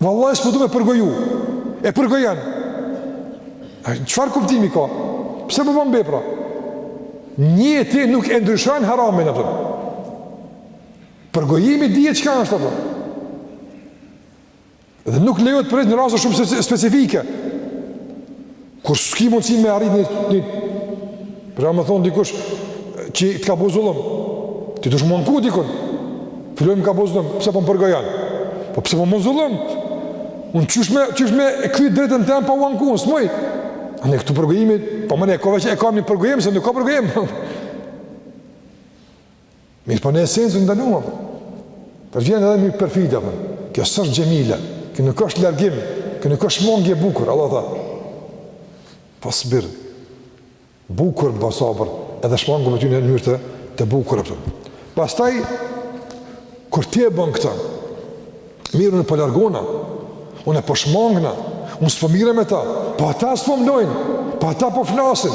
Vallahi s'po du me përgoju. E përgojon. Çfarë kuptimi ka? Pse po bën vepra? Nijeti nuk e ndryshon haramin, a kupton. Përgojimi dihet çka është, a kupton. Dhe nuk lejohet përveç në raste shumë specifike. Kur s'ki mundësi me arrit një, një pra me thonë dikush që të ka bo zullum, ti dush m'u anku dikun, filani m'ka bo zullum, pse po më përgojon, po pse po m'bon zullum, unë qysh me, qysh me e kthy të drejtën tem pa u anku, s'muj, a ne këtu përgojimi, po emnin e ka veq, e ka emnin përgojim, se nuk ka përgojim, Mirëpo në esencë e ndalume, apo. Po ta gjen edhe ma perfide, apo. Kjo s'është xhemila, kjo nuk është largim, kjo nuk është shmangje e bukur, Allahu tha. Vasbir, bukur me pas sabër, edhe shmangu atyne në mënyrë të, të bukur, a kupton. Pastaj, kur ti e bën këta, mirë unë po largohna, po unë po shmangna, po unë s'po merrna me ta, po ata s'po m'dojnë, po ata po flasin,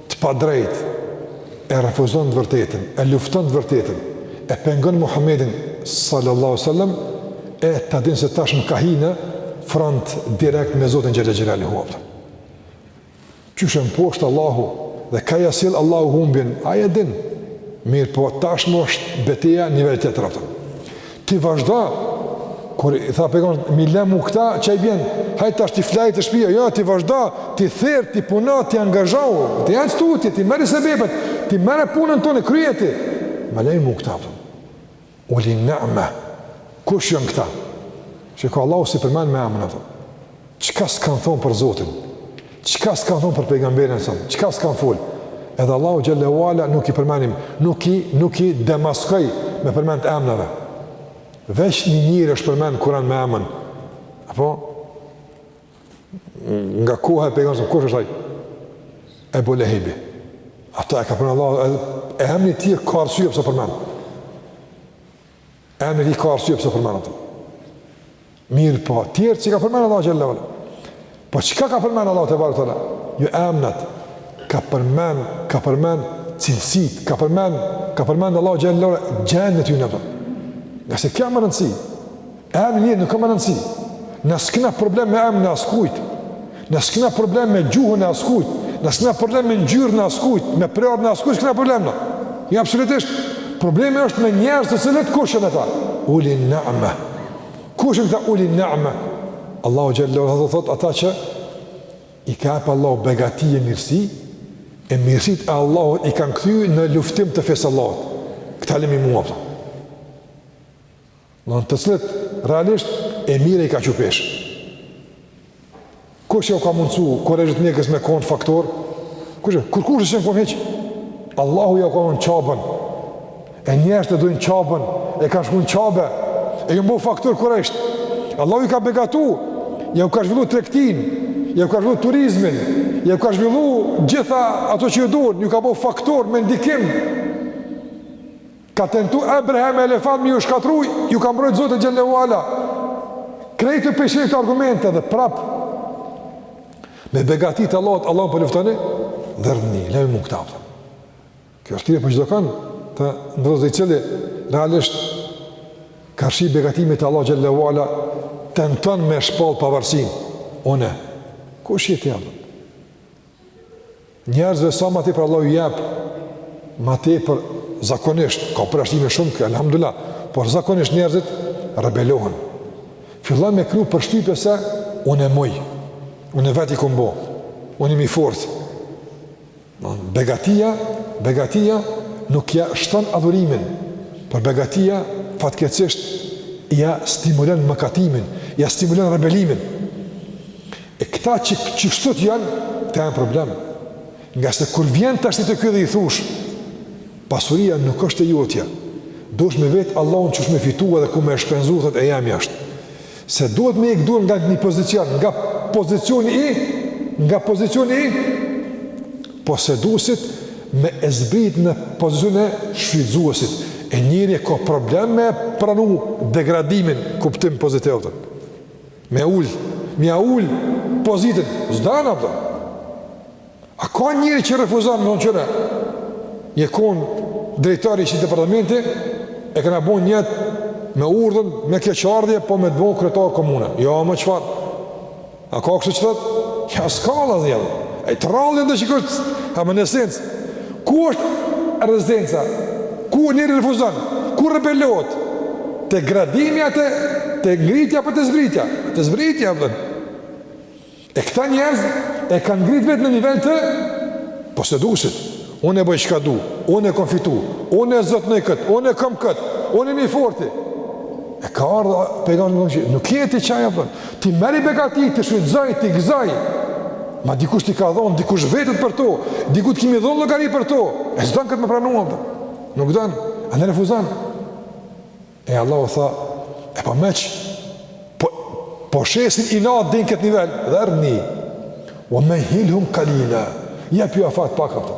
të padrejtë e refuzon të vërtetën, e lufton të vërtetën, e pengon Muhammedin sallallahu alaihi wasallam le ta din se tashmë ka hi në front direkt me Zotin xhele xhelaluhu. Qysh e mposht Allahu dhe ka ja sjell Allahu humbjen, ai e din. Mirëpo tashmë është beteja n'nivel tjetër, a kupton. Ti vazhdo, kur i tha pegon, m'i le mu këta, çka i bjen, hajt tash ti flej te shpia, jo, ti vazhdo, ti thirr, ti puno, ti angazhohu, ti e cëtu, ti, ti merri sebebet, ti merre punën tane kryje ti, m'i le mu këta, për. uli nëme, kush janë këta, që ka Allahu s'i përmend me emën, për. Çka s'kanë thonë për Zotin, çka s'kanë thonë për pejgamberin sa, çka s'kanë folë. Edhe Allahu xhele ve ala nuk i përmendi, nuk i nuk i demaskoj me përmend emrave. Veç një njeri është përmend n'Kur'an me emën. Apo nga koha e pejgamberit kush është ai? Ebu Lehebi. Ata e ka përmend Allahu e emri i tij ka arsye pse u përmend. Emni i, ka arsye pse përmendet. Mirëpo, tjerë që ka përmend Allahu xhelle ve ala. Po çka ka përmend Allahu tebareke ve teala? Jo emnat, ka përmend, ka përmend cilësitë, ka përmend, ka përmend Allahu xhelle ve ala gjendjen e tyne në përë. Ngase kjo ka më rëndësi, Emri nje nuk ka më rëndësi. Ne s'kena problem me emrin e askujt. Ne s'kena problem me gjuhën e askujt. Ne s'kena problem me ngjyrën e askujt, me prejardhjen e askujt s'kena problem. Jo absolutisht. Problemi është me njerëz të cilët kush janë ata? Ulin na'ma. Kush janë ata ulin na'ma? Allahu xhelle ve ala thotë ata që i ka jep Allahu begati e mirësi, e mirësitë e Allahut i kanë kthy në luftim të fesë së Allahut. Këta lemi mua. Për. Në në të cilët, realisht, e mira i ka çu peshë. Kush jau ka mundësu, kurejshit të Mekës me konë faktor, kur kurkush s'ishin konë hiç, Allahu ja u ka dhon Qaben, e njerëzt e dojnë Qaben, e ka shku në Qabe, e jon bo faktor kurejshët. Allahu i ka begatu, ja u ka zhvillu tregtinë, ja u ka zhvillu turizmin, ja u ka zhvillu gjitha ato që ju duhen, ju ka bo faktor me ndikim, Ka tentu Ebrehe me elefant me ju shkatrru, ju ka mbrojt Zoti xhelle ve ala. Krejt po i sheh këto argumente dhe prap, me begatitë e Allahut, Allahun po e luftoni, dherni, lemi mu këta përë. Kjo është thirrje për çdo kand, të nderuar, i cili, realisht, karshi begatimit të Allahut xhelle ve ala, tenton me shpall pavarësinë, unë, kush je ti be? Njerëzve sa ma tepër Allahu ju jep, ma tepër zakonisht, ka përjashtime shumë kjo, alhamdulillah, por zakonisht njerëzit rebelohen. Fillon me kriju përshtypje se unë muj, unë vet i kom bo, unë jom i fort. Begatia, begatia nuk ja shton adhurimin, por begatia fatkeqësisht ja stimulon mëkatimin, ja stimulon rebelimin. E këta që kështu janë, këta janë problem. Ngase kur vjen tash ti te ky dhe i thush, pasuria nuk është e jotja. Duhesh me vetë Allahun qysh me fitu edhe ku me e shpenzu, thotë e jemja asht. Se duhet me hjek dorë nga një pozicion, nga pozicioni i, nga pozicioni i poseduesit me zbrit në pozicion e shfrytëzuesit. E njeri e ka problem me pranu degradimin kuptim pozitivët. Me ul, me ia ul pozitën, s'don apo. A ka njeri që refuzon më qëra? Je kon drejtor i departamentit e kena bo nijet me urdhën, me keqardhje, po me të bo kryetar komune. Jo, më çfarë? A ka kush që thotë? Jo, s'ka dhe dhe dhe. E të rrallë dhe që kështë, ha më në Ku është rezistenca? Ku njeri refuzon? Ku rebelohet? Te gradimi, a te, te ngritja apo te zbritja? Te zbritja, dhe. E këta njerëz e kanë ngrit veten në nivel të posedusit. Unë e boj çka du, unë e kom fitu, unë e zotnoj këtë, unë e kom këtë, unë jam i forti. E ka ardhë, pejgamberi me thonë që, nuk je ti qaj, dhe. Ti merri begatitë, ti shfrytëzoj, ti gëzoj. Ama dikush t'i ka dhonë, dikush të vet për to, dikujt ki me i dhonë llogari për to. E s'don këtë me pranu, apo. Nuk don, ai e refuzon. E Allahu tha, e po meqë, po, po shesin inat deri n'këtë nivel, dherni. Ue mehilhum kalila, jepju afat pak apo.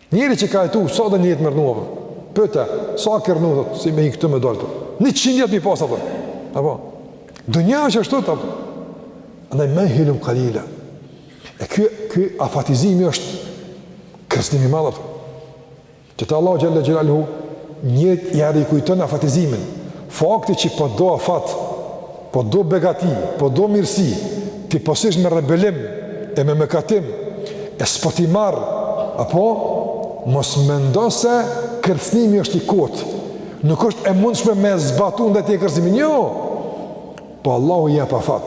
Njeri që ka jetu, sa do vjet me rrnu, apo. Pyte, sa ke rrnu, thot, si me hi këtu me dalë atje. Njëqind vjet me i pas, apo. Apo, dunja është ashtu, apo. Andaj, mehilhum kalila. E ky, ky afatizimi është kërcnim i madh, apo. Që Allahu xhele xhelaluhu, njerit ia rikujton afatizimin. Fakti që po do afat, Po do begati, po do mirësi, ti po sillesh me rebelim, e me mëkatim, e s'po t'i merr, apo, mos mendo se kërcënimi është i kotë, nuk është e mundëshme me zbatu ndaj teje kërcënimin, jo, po Allahu jep afat,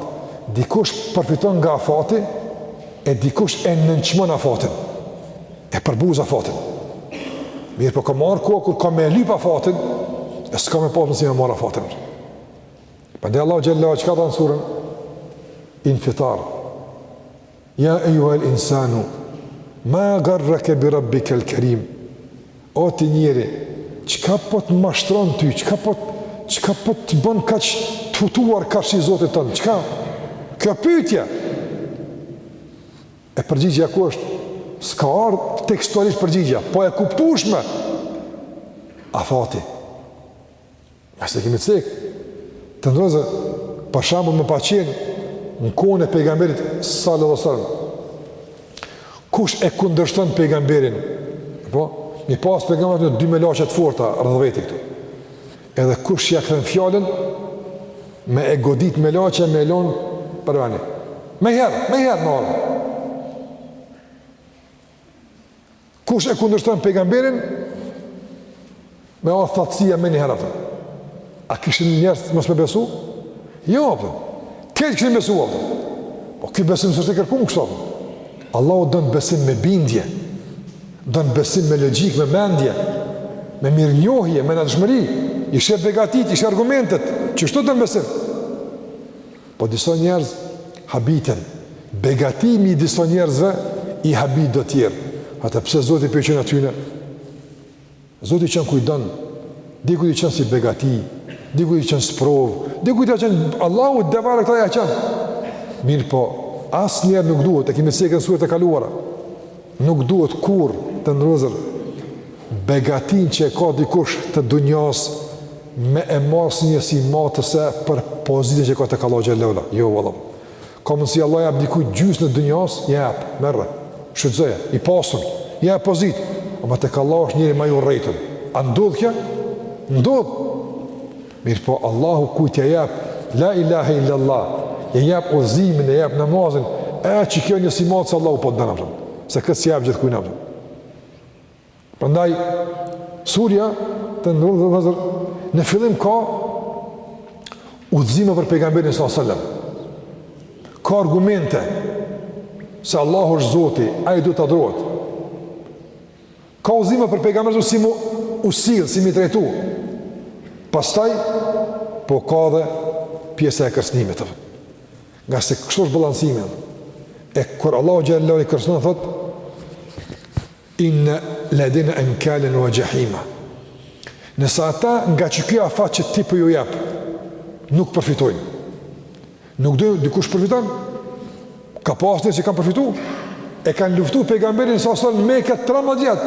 dikush përfiton nga afati, e dikush e nënçmon afatin, e përbuz afatin, mirëpo ka me ardhë koha kur ka me e lyp afatin, e s'ka me pas mundsi me marrë afatin, Prandaj Allahu xhele ve ala çka tha në suren? Infitar. Ja ejuhel insanu, ma garreke bi rabbikel kerim. O ti njeri, çka po të mashtron ty, çka po të, çka po të bën kaq të hutuar karshi Zotit tënd, çka? Kjo pytje. E përgjigja ku është? S'ka ardhë tekstualisht përgjigja, po e kuptushme. Afati. A s'e kemi cek? Të ndrozë, për shembull me pas qenë në kohën e pejgamberit salallahu alejhi ve selem. Kush e kundërshton pejgamberin? Po, me i pas pejgamberi nja dy melaqe t'forta, rreth veti këtu. Edhe kush ja kthen fjalën, me e godit melaqet, me e lon përveni. Menjëherë, menjëherë, menjëherë. Kush e kundërshton pejgamberin me ra thatësia menjëherë A kishin njerëzit mos me besu? Jo, apo. Krejt kishin besu, apo. Po ky besim s'është i kërkum kështu, apo. Allahu don besim me bindje, don besim me logjikë, me mendje, me mirënjohje, me ndjeshmëri, i sheh begatitë, i sheh argumentet, qeshtu don besim. Po disa njerëz habiten. Begatimi i disa njerëzve i habit do tjerë. Ata pse Zoti po i çon atyne? Zoti çon kujt don, dikuj i çon si begati, dikuj i çon sprovë, dikuj ia çon Allahu dhe barë këta ia çon. Mirëpo, asnjëherë nuk duhet, e kemi cekë në suret e kaluara. Nuk duhet kurrë të nderuar vëllezër begatinë që e ka dikush të dunjas me e marrë si një si matëse për pozitën që e ka tek Allahu xhelle ve ala. Jo, vëllam. Ka mundësi Allahu ia jap dikuj gjysën e dunjas, ia jap, merre, shfrytëzoje, i pasun, ia jap pozitë, ama tek Allahu është njeri ma i urrejtun. A ndodh kjo? Ndodh. Mirëpo Allahu kujt t'ja jap la ilahe illallah, ja jap udhëzimin, ja jap namazin, e që kjo një si madhë se Allahu po të don, se këtë s'i jap gjithkujna. Prandaj, surja të nderuar vëllezër, në fillim ka udhëzime për pejgamberin sa sëllëm. Ka argumente se Allahu është zoti, ai do të adhurohet. Ka udhëzime për pejgamberin sa si me u sill, si me i trajtu. Pastaj po ka dhe pjesa e kërcënimit. Ngase kështu është balancimi. E kur Allahu xhallahu i kërcënon thotë inna ladejna ankalan wa jahima. Nëse ata nga qekjo afat që ti për po ju jap, nuk përfitojnë. Nuk do dikush përfiton. Ka pas njerëz që kanë përfitu. E kanë luftu pejgamberin sa son në Mekë 13 vjet.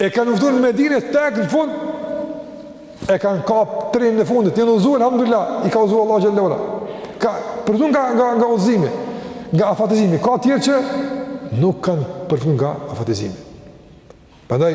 E kanë luftu në Medinë tek në fund. E kanë kap trenin e fundit, janë udhëzu alhamdulillah, i ka udhëzu Allahu xhallahu ala. Ka përfitu nga nga nga udhëzimi, nga afatizimi. Ka të tjerë që nuk kanë përfitu nga afatizimi. Prandaj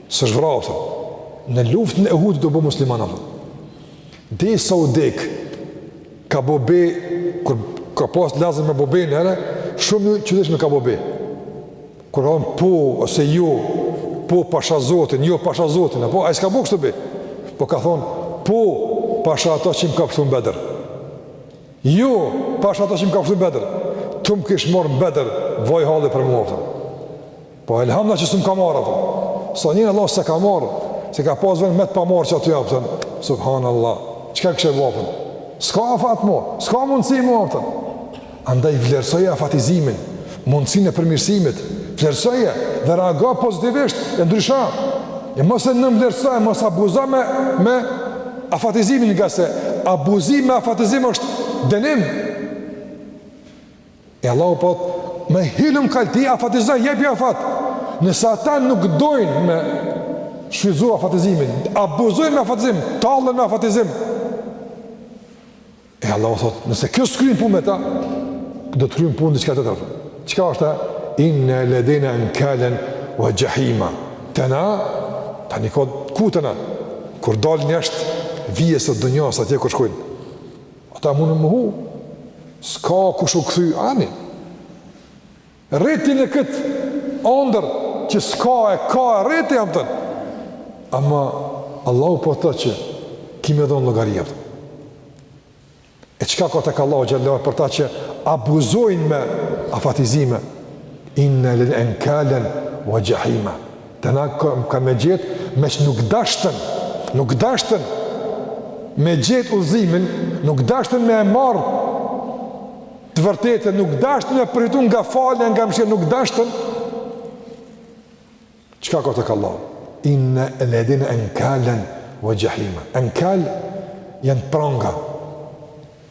S'është vra atë. Në luftën e Uhudit u bo musliman atë. Deri sa u dek ka bo be kur ka pas lazëm me bo be në herë, shumë që dhe ka bo be. Kur ka thonë po ose jo, po pasha zotin, jo pasha zotin, apo ai s'ka bo kështu be. Po ka thonë, po pasha ato që më ka pështu në Bedër. Jo, pasha ato që më ka pështu në Bedër. Të më kish marrë në Bedër, vaj halli për mua. Për. Po elhamdulillah që s'më ka marrë ato. Sa njeri Allahu s'e ka marrë, se ka pas vend me të pas marrë qaty apëtën. Subhanallah, çka kështë e vapën? S'ka afat mo, s'ka mundësi mo apëtën. Andaj vlerësoje afatizimin, mundësinë e përmirësimit, vlerësoje dhe reago pozitivisht e ndrysho. E mos e nënvlerëso, mos abuzo me, me afatizimin ngase abuzim me afatizim është dënim. E Allahu po thot mehhilhum kalila ti afatizoj jepja afat. Nëse ata nuk dojnë me shfrytëzu afatizimin, abuzojnë me afatizim, tallen me afatizim. E Allahu thot, nëse kjo s'kryn punë me ta, do të kryejmë punë diçka tjetër. Çka është? Inna ladina ankalan we xhehima. Te na ta ni ka ku te na. Kur dalin jashtë vijës së dunjas atje ku shkojnë. Ata munden me hup, s'ka kush u kthy, ani. Rrethi në këtë ondërr që s'ka e ka e reti, jam tënë. Ama Allahu po thot që ki me dhonë llogari. E çka ka te ka Allahu xhele për ta që abuzojnë me afatizime, inna ledejna enkalen we xhehima. Te na ka me gjet, meq nuk dashtën, nuk dashtën me gjet udhëzimin, nuk dashtën me e marr të vërtetën, nuk dashtën me përfitu nga falja, nga mëshira, nuk dashtën. Çka ka te ka Allahu? Inna ledejna ankalan we xhehima. Ankal janë pranga.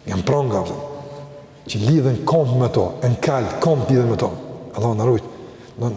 Janë pranga. Që lidhen komt me to, ankal komt lidhen me to. Allahu na rujt. Don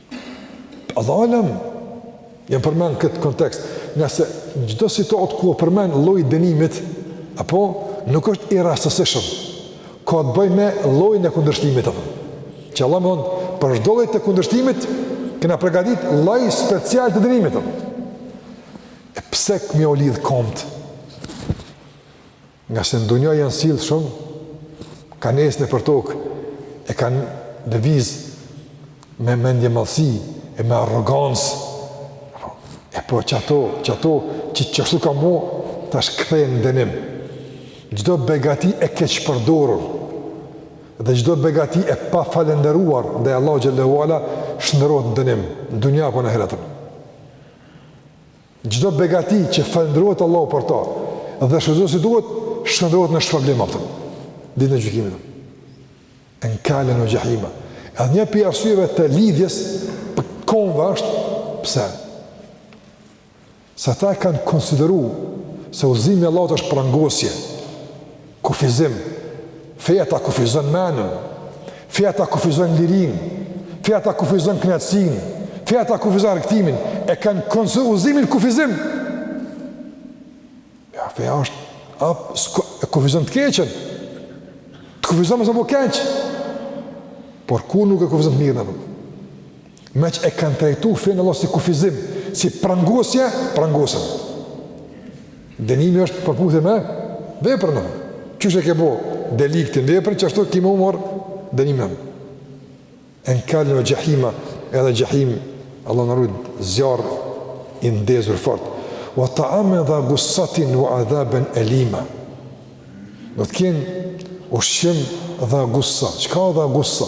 Allahu alem. Janë përmend n'këtë kontekst, ngase çdo situatë ku u përmend lloji dënimit, apo nuk është i rastësishëm. Ka të bëjë me llojin e kundërshtimit apo. Që Allahu me thon për çdo lloj të kundërshtimit kena përgatit lloj special të dënimit apo. E pse kanë me u lidh komt? Ngase në dunja janë sillë shumë, kanë ecë nëpër tokë, e kanë lëvizë me mendjemadhësi, e me arrogansë, e po qato, qato, që qashtu kanë me ju kthy në dënim. Çdo begati e keqpërdorur, dhe çdo begati e pafalënderuar ndaj Allahut xhele we ala, shndërrohet në dënim, në dunja apo në ahiret. Çdo begati që falënderohet Allahu për to dhe shfrytëzohet si duhet, shndërrohet në shpërblim apo. Ditën e gjykimit. Enkalen we xhehima. Edhe një prej arsyeve të lidhjes për komve është pse? Se ata e kanë konsideru se udhëzimi i Allahut është prangosje. Kufizim, Feja ta kufizon mendjen, feja ta kufizon lirinë, feja ta kufizon kënaqësinë, feja ta kufizon argëtimin, e kanë konsideru udhëzimin kufizim. Ja, feja është, a, e kufizon të keqen, të kufizon me bë keq, por kurrë nuk e kufizon të mirën. Meqë e kanë trajtu fenë e Allahut si kufizim, si prangosje, prangosen. Dënimi është në përputhje me veprën. Qysh e ke bo deliktin veprën, qashtu e ki me marr dënimin. Enkalen ue xhahima, edhe xhahim, Allahu na ruajt, zjarr i ndezur fort. Ue taamen dha gussatin ue adhaben elima. Do të kenë ushqim dha gussa. Çka dha gussa?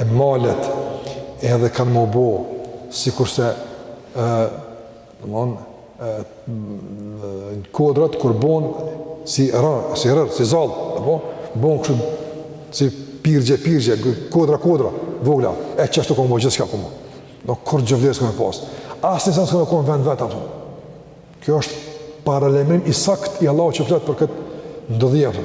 e malet edhe kanë m'u bo sikurse në kodrat kur bon si rërë, si rërë, si zall, apo, bon kështu si pirgje, pirgje, kodra, kodra, vogla, e qashtu ka m'u bo, gjithçka ka m'u bo. Kurgjë vlerë s'ka me pasë. Asnjë send s'ka me kon vend të vet, apo. Kjo është paralajmërim i saktë i Allahut që flet për këtë ndodhje, apo.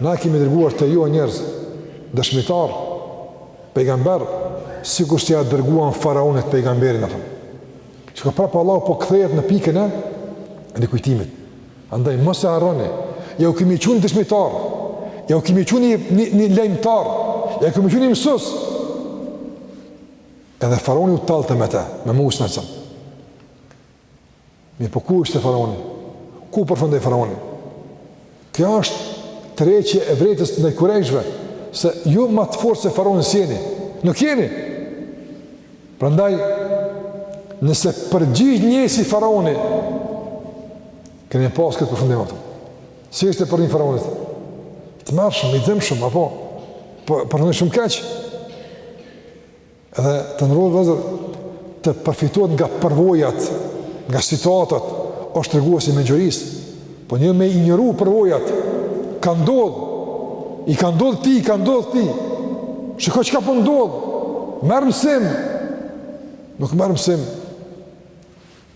Na e kemi dërguar te ju o njerëz dëshmitar, pejgamber, sikurse ia dërguam faraonit pejgamberin atë. Shiko prapë Allahu po kthehet në pikën e rikujtimit. Andaj mos e harroni. Ja u kemi çu një dëshmitar. Ja u kemi çu një një lajmëtar. Ja u kemi çu një mësues. Edhe faraoni u tallte me të, me Musën a.s.. Mirëpo ku është faraoni? Ku përfundoi faraoni? Kjo është tërheqje e vërejtjes ndaj kurejshve, se ju ma të fortë se faraoni s'jeni. Nuk jeni! Prandaj, nëse përgjigjeni si faraoni, keni me pas këtë përfundim ato. Si ishte përfundimi i faraonit? I tmerrshëm, i dhimbshëm, apo? Po, përfundoi shumë keq. Edhe të nderuar vëllezër, të përfitohet nga përvojat, nga situatat, është tregues i mençurisë, po nëse me injoru përvojat, ka ndodhë, i ka ndodhë këtij, i ka ndodhë këtij, shiko çka po ndodh, merr mësim, nuk merr mësim,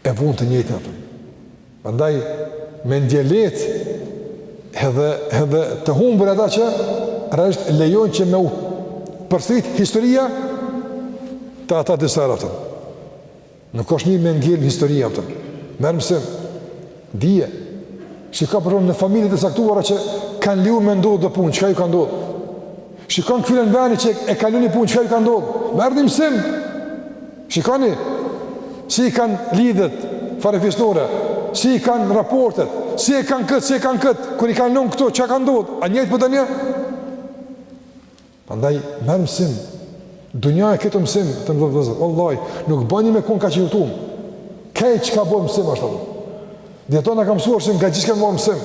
e vuan të njëjtën atë. Prandaj mendjelehtë edhe edhe të humbur ata që realisht lejojnë që me u përsërit historia te ata disa herë. Nuk është një, me ngel historia atë. Merr mësim, dije, shiko për shembull në familjet e caktuara që kanë leju me ndodhë do punë, çka ju ka ndodhë? Shiko këtë filan venin që e ka leju një punë, çka ju ka ndodhë? Merre një mësim, Shikoni si i kanë lidhjet farefisnore, si i kanë raportet, si e kanë këtë, si e kanë këtë, kur i kanë lënë këto, çka ka ndodhë, a njëjtë? Po t'njëjtë. Prandaj, merr mësim, dynjaja është mësim, të nderuar, vallahi, nuk ban me kon kaq i humbun, ky që s'ka marrë mësim, ashtë të dhëtë. Dijetarët na kanë mësuar se nga gjithçka me marrë mësim.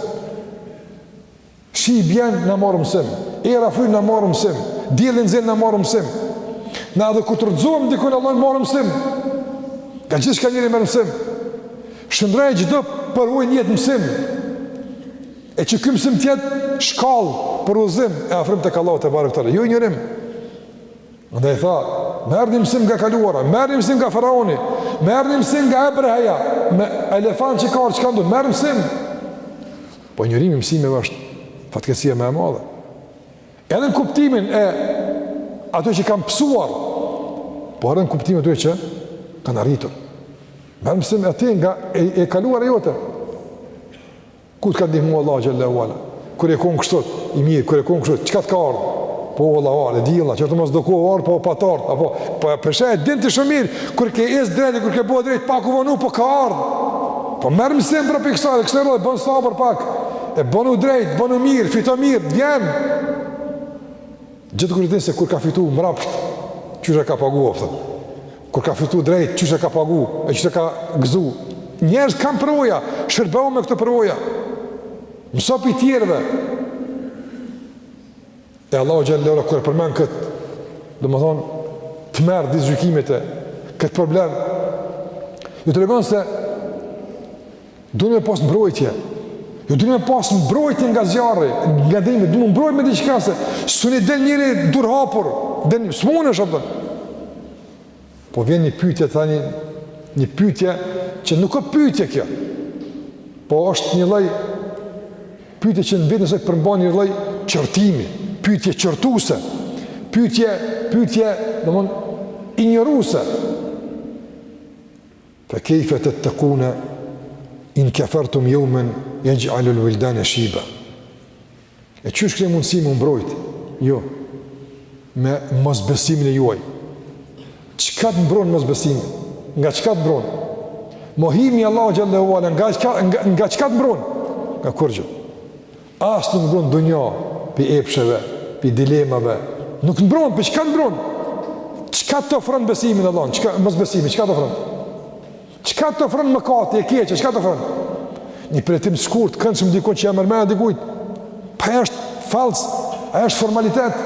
Shi bjen marr mësim, era fryn marr mësim, dielli nxen marr mësim. Na edhe kur rrëzohemi diku një lloj marr mësim. Nga gjithçka njeri merr mësim. Shndërroje çdo përvojë në jetë mësim. E që ky mësim të jetë shkallë për udhëzim e afrim tek Allahu tebareke ue teala, jo injorim. Andaj tha, merrni mësim nga e kaluara, merrni mësim nga faraoni, merrni mësim nga Ebreheja, me elefant që ka çka ndodh, merr mësim. Po injorimi i mësimeve është fatkeqësia më e madhe. Edhe në kuptimin e ato që kanë pësuar, po edhe në kuptimin ato që kanë arritur. Merr mësim edhe ti nga e, e kaluara jote. Ku të ka ndihmu Allahu xhelle ue ala? Kur je kon kështu, i mirë, kur je kon kështu, çka të ka ardhë? Po vallahi ardh, e di Allahu, që të mos dok o ardhë, po prapë t'ardhë, apo, po për se e din ti shumë mirë, kur ke ec drejtë, kur ke bo drejtë, pak u vonu, po ka ardhë. Po merr mësim prej kësaj, kësaj rradhe, bon sabër pak, e bonu drejtë, bonu mirë, fito mirë, vjen. Gjithkush e din se kur ka fitu mrapsht, qysh e ka pagu, apo. Kur ka fitu drejtë, qysh e ka pagu, e qysh e ka gëzu. Njerëz kanë përvoja, shërbeju me këto përvoja. Mëso prej tjerëve. E Allahu xhelle ue ala kur e përmend kët, domethën tmerr ditës gjykimit e kët problem. Ju tregon se duni me pas mbrojtje. Ju duni me pas mbrojtje nga zjarri, nga dimi, duni me u mbrojt me diçka se s'mun i del njeri duarhapur, del s'munesh apo. Po vjen një pyetje tani, një pyetje që nuk është pyetje kjo. Po është një lloj pyetje që në vetën e saj përmban një lloj qortimi, pyetje qortuese, pyetje, pyetje, domthonë injoruese. Fa kayfa tattakuna in kafartum yawman yaj'alul wildana shiba? E qysh keni mundësi me u mbrojt ju me mosbesimin e juaj? Çka të mbron mosbesimi? Nga çka të mbron? Mohimi i Allahut xhelle ue ala nga çka nga, nga çka të mbron? Nga kurgjo. As nuk mbron dunja, pi epsheve, pi dilemave. Nuk të mbron, pi çka të mbron? Çka të ofron besimi n'Allah? Çka mosbesimi? Çka të ofron? Çka të ofron mëkati e keqja, çka të ofron? Një përjetim shkurt, këndshëm dikun që ja merr mendja dikujt. Po a është fals, a është formalitet?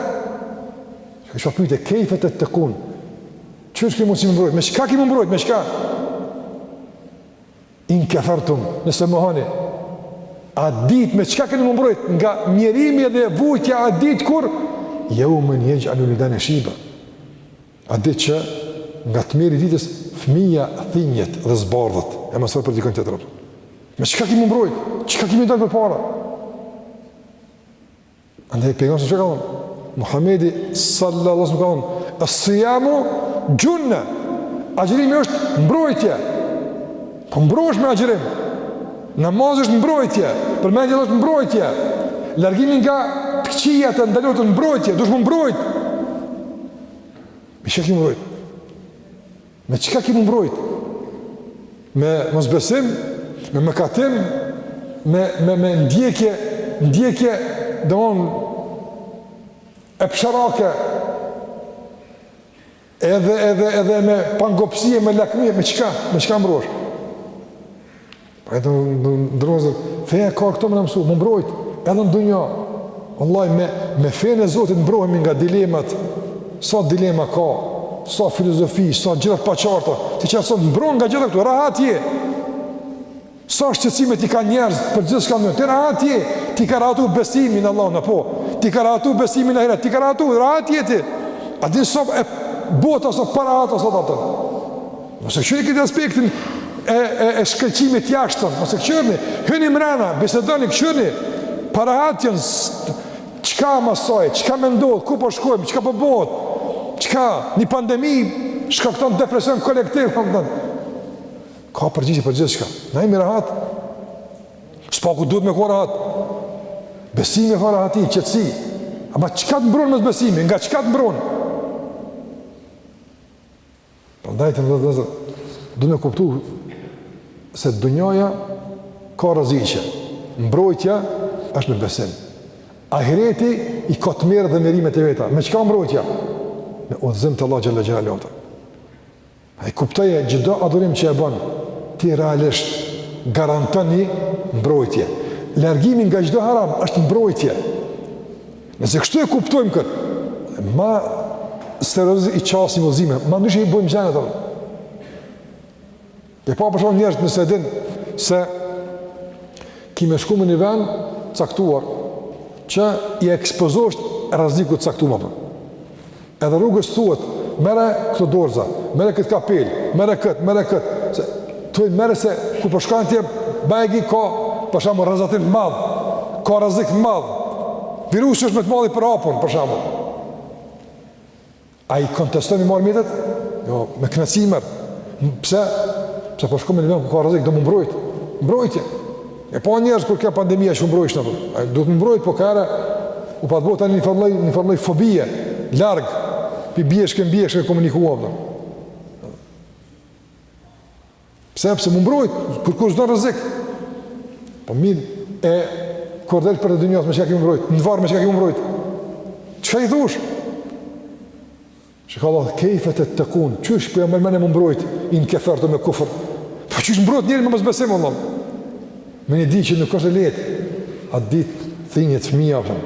Kjo është pyetje kejfe tettekun. Qysh keni mundësi me u mbrojt? Me çka keni me u mbrojt? Me çka? In kefertum, nëse mohoni. A dit me çka keni me u mbrojt? Nga mjerimi dhe vujtja a dit kur? Jeumen jexh'alul uildane shiba. A di që nga tmerri i ditës fëmija thinjet dhe zbardhet e lëre ma për dikën tjetër. Me çka ki m'u mbrojt? Çka ki me i dalë përpara? Andaj pejgamberi çka ka thënë? Muhammedi sallallahu alejhi ve selem, es-sijamu xhunne, agjërimi është mbrojtje, po mbrohesh me agjërim, namazi është mbrojtje, përmendja është mbrojtje, largimi nga të këqijat e ndaluara është mbrojtje, duhesh m'u mbrojt, Me çka ki m'u mbrojt? Me çka ki m'u mbrojt? Me mosbesim? Me mëkatim? Me, me, me ndjekje? Ndjekje, domethënë, epsharake? Edhe, edhe, edhe me pangopsie, me lakmi? Me çka? Me çka mbrohesh? Pra do do ndrozë, feja ka këto me na mësu, m'u mbrojt edhe në dunja. Wallahi me me fenë e Zotit mbrohemi nga dilemat. Sa dilema ka, sa filozofi, sa gjëra të paqarta. Ti që beson mbron nga gjitha këto rahat je. Sa shqetësime ti ka njerëz për gjithçka më. Ti rahat je. Ti ka rahatu besimin në Allahun apo? Ti ka rahatu besimin në Ahiret. Ti ka rahatu rahat je ti. A di sa e bota sa para ato sot ato. Mos e kqyrni këtë aspektin e, e, e shkëlqimit të jashtëm, mos e kqyrni, hyni mrena, bisedoni, kqyrni parahatinë, çka mas asaj, çka me ndodhë, ku po shkojmë, çka po bëhet, çka një pandemi shkakton depresion kolektiv. Ka përgjigje për gjithçka, na jemi rahat, së paku duhet me kon rahat, besimi fal rahati, qetësi, ama çka të mbron mosbesimi, nga çka të mbron, Prandaj të nderuar, duhet me kuptu se dunjaja ka rreziqe, mbrojtja është me besim. Ahireti i ka tmerr dhe dënimet e veta, me çka mbrojtja? Me udhëzim të Allahut xhel-le xhelaluhu. A e kupton, çdo adhurim që e banë, ti realisht garanton mbrojtje. Largimi nga çdo haram është mbrojtje. Nëse kështu e kuptojmë këtë, ma seriozi i qasemi udhëzimeve, ma ndryshe i bëjmë gjënat. E pa përshembull njerëzit nëse din se ki me shku me një ven të caktuar që i ekspozohesh rrezikut të caktuar për. Edhe rrugës thuhet, merre këto dorëza, merre këtë kapelë, merre këtë, merre këtë, se thuhet merre se ku po shkon atje, bajagi ka përshembull rrezatim të madh, ka rrezik të madh, virusi është me të madhe i përhapun, përshembull. A i konteston me i marrë mjetet? Jo, me knaqësi i merr. Pse? Pse po shkon në një vend ku ka rrezik, do m'u mbrojtë. Mbrojtje. E po njerëz kur kjo pandemia u mbrojshim apo? A duhet m'u mbrojt, po kara u pat bota në një farë lloj, një farë lloj fobie, larg pi biesh kë biesh e komunikuam. Po. Pse pse m'u mbrojt, kur ka do rrezik. Po mi e kur del për të dynjas me çka ki m'u mbrojt, në varr me çka ki m'u mbrojt. Çka i thush? Shiko Allahu kejfe tettekun, qysh po e merr mendja m'u mbrojt, in kefertum me kufër, për po qysh mbrohet njeri me mosbesim, Allah. Me një ditë që nuk është e lehtë, atë ditë thinjet fëmija, për.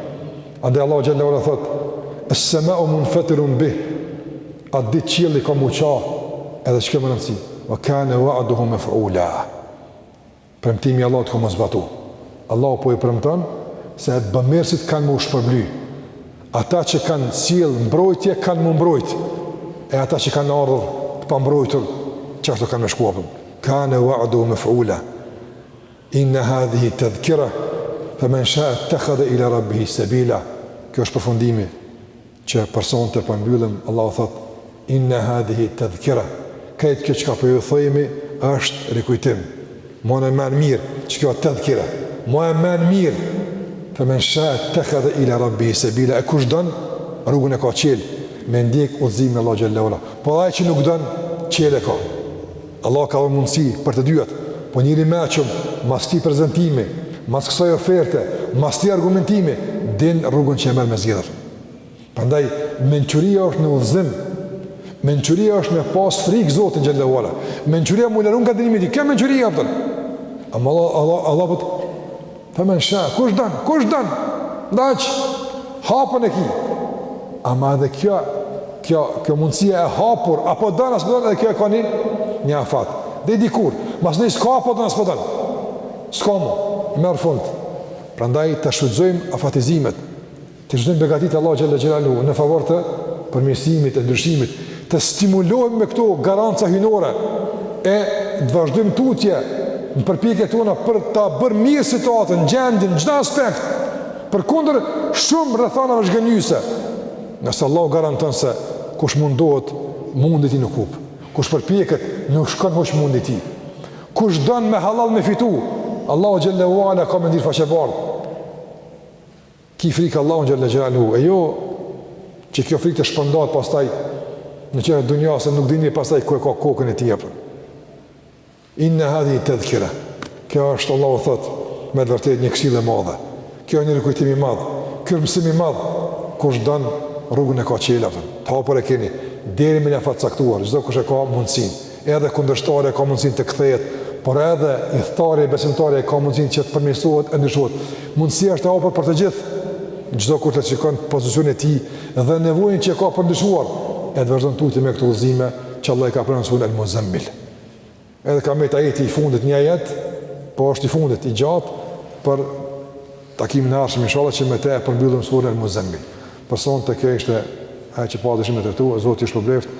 a dhe Allahu xhelle ve ala thotë, es-semau munfatirun bih, atë ditë qielli ka m'u ça, edhe që kemë rëndësi, kane wa'duhu mef'ula. Premtimi i Allahut ka m'u zbatu. Allahu po i premton se bëmirësit kanë me u shpërbly. Ata që kanë sjell mbrojtje kanë m'u mbrojt. E ata që kanë ardhur të pambrojtur, qashtu kanë me shku apet? Kana wa'du maf'ula. Inna hadhihi tadhkira faman sha'a ittakhadha ila rabbih sabila. Kjo është përfundimi Që për sonte po e mbyllim, Allahu thotë, Inna hadhihi tadhkira, krejt kjo çka po ju thojemi është rikujtim. Mane men mirë, që kjo tadhkira. Maje men mirë. Femen sha ittakhadha ila rabbihi sabila, e kush don, rrugën e ka çel, me ndjek udhëzimin e Allahu xhalla ula. Po ai që nuk don, çel e ka. Allahu ka dhënë mundësi për të dyjat, po njeri i meçëm, mas këtij prezantimi, mas kësaj oferte, mas këtij argumentimi, din rrugën qe merr me zgjedhur. Prandaj mençuria është në udhëzim. Mençuria është me pas frikë Zotin xhalla ve ala. Mençuria m'u lirun nga dënimi i tij. Kjo mençuri jap tën. Amma Allah Allah Allah apo. Faman sha, kush don? Kush don? Daç. Hapën e ki. Amma edhe kjo kjo kjo mundësia e hapur apo don as don edhe kjo e ka një afat. Deri dikur, masi s'ka apo don as po don. S'ka më. Merr fund. Prandaj ta shfrytëzojmë afatizimet. T'i shfrytëzojmë begatitë e Allahut xhelle xhelaluhu në favor të përmirësimit, e ndryshimit, të stimulohemi me këto garanca hyjnore e të vazhdojmë tutje në përpjekjet tona për ta bërë mirë situatën, gjendjen, çdo aspekt, përkundër shumë rrethanave zhgënjyese, ngase Allahu garanton se kush mundohet mundi i tij nuk hup, kush përpjeket nuk shkon huq mundi i tij, kush don me hallall me fitu, Allahu xhelle ve ala ka me nxjerr faqebardhë, Ki frikë Allahun xhalla xhelaluhu, e jo që kjo frikë të shpërndahet pastaj në gjëra dunjaje se nuk din pastaj ku e ka kokën e tepër. Inna hadhihi tadhkira. Kjo është Allahu thot me të vërtetë një këshillë e madhe. Kjo është një rikujtim i madh. Ky është mësim i madh. Kush don rrugën e ka çelë. Të hapur e keni deri më një afat caktuar. Çdokush e ka mundsinë. Edhe kundërshtari e ka mundësinë të kthehet, por edhe ithtari e besimtari e ka mundësinë që të përmirësohet e ndryshohet. Mundësia është e hapur për të gjithë. Çdokush të shikon pozicionin e tij dhe nevojën që ka për të ndryshuar, e të vazhdon tutje me këto udhëzime që Allahu i ka prurë në suren Al-Muzammil. Edhe ka mbet ajeti i fundit një ajet, po është i fundit i gjatë për takimin e ardhshëm inshallah që me të e përmbyllim suren Al-Muzammil. Për sonte kjo ishte ajo që patëm dëshirë me trajtu, Zoti ju shpërbleftë.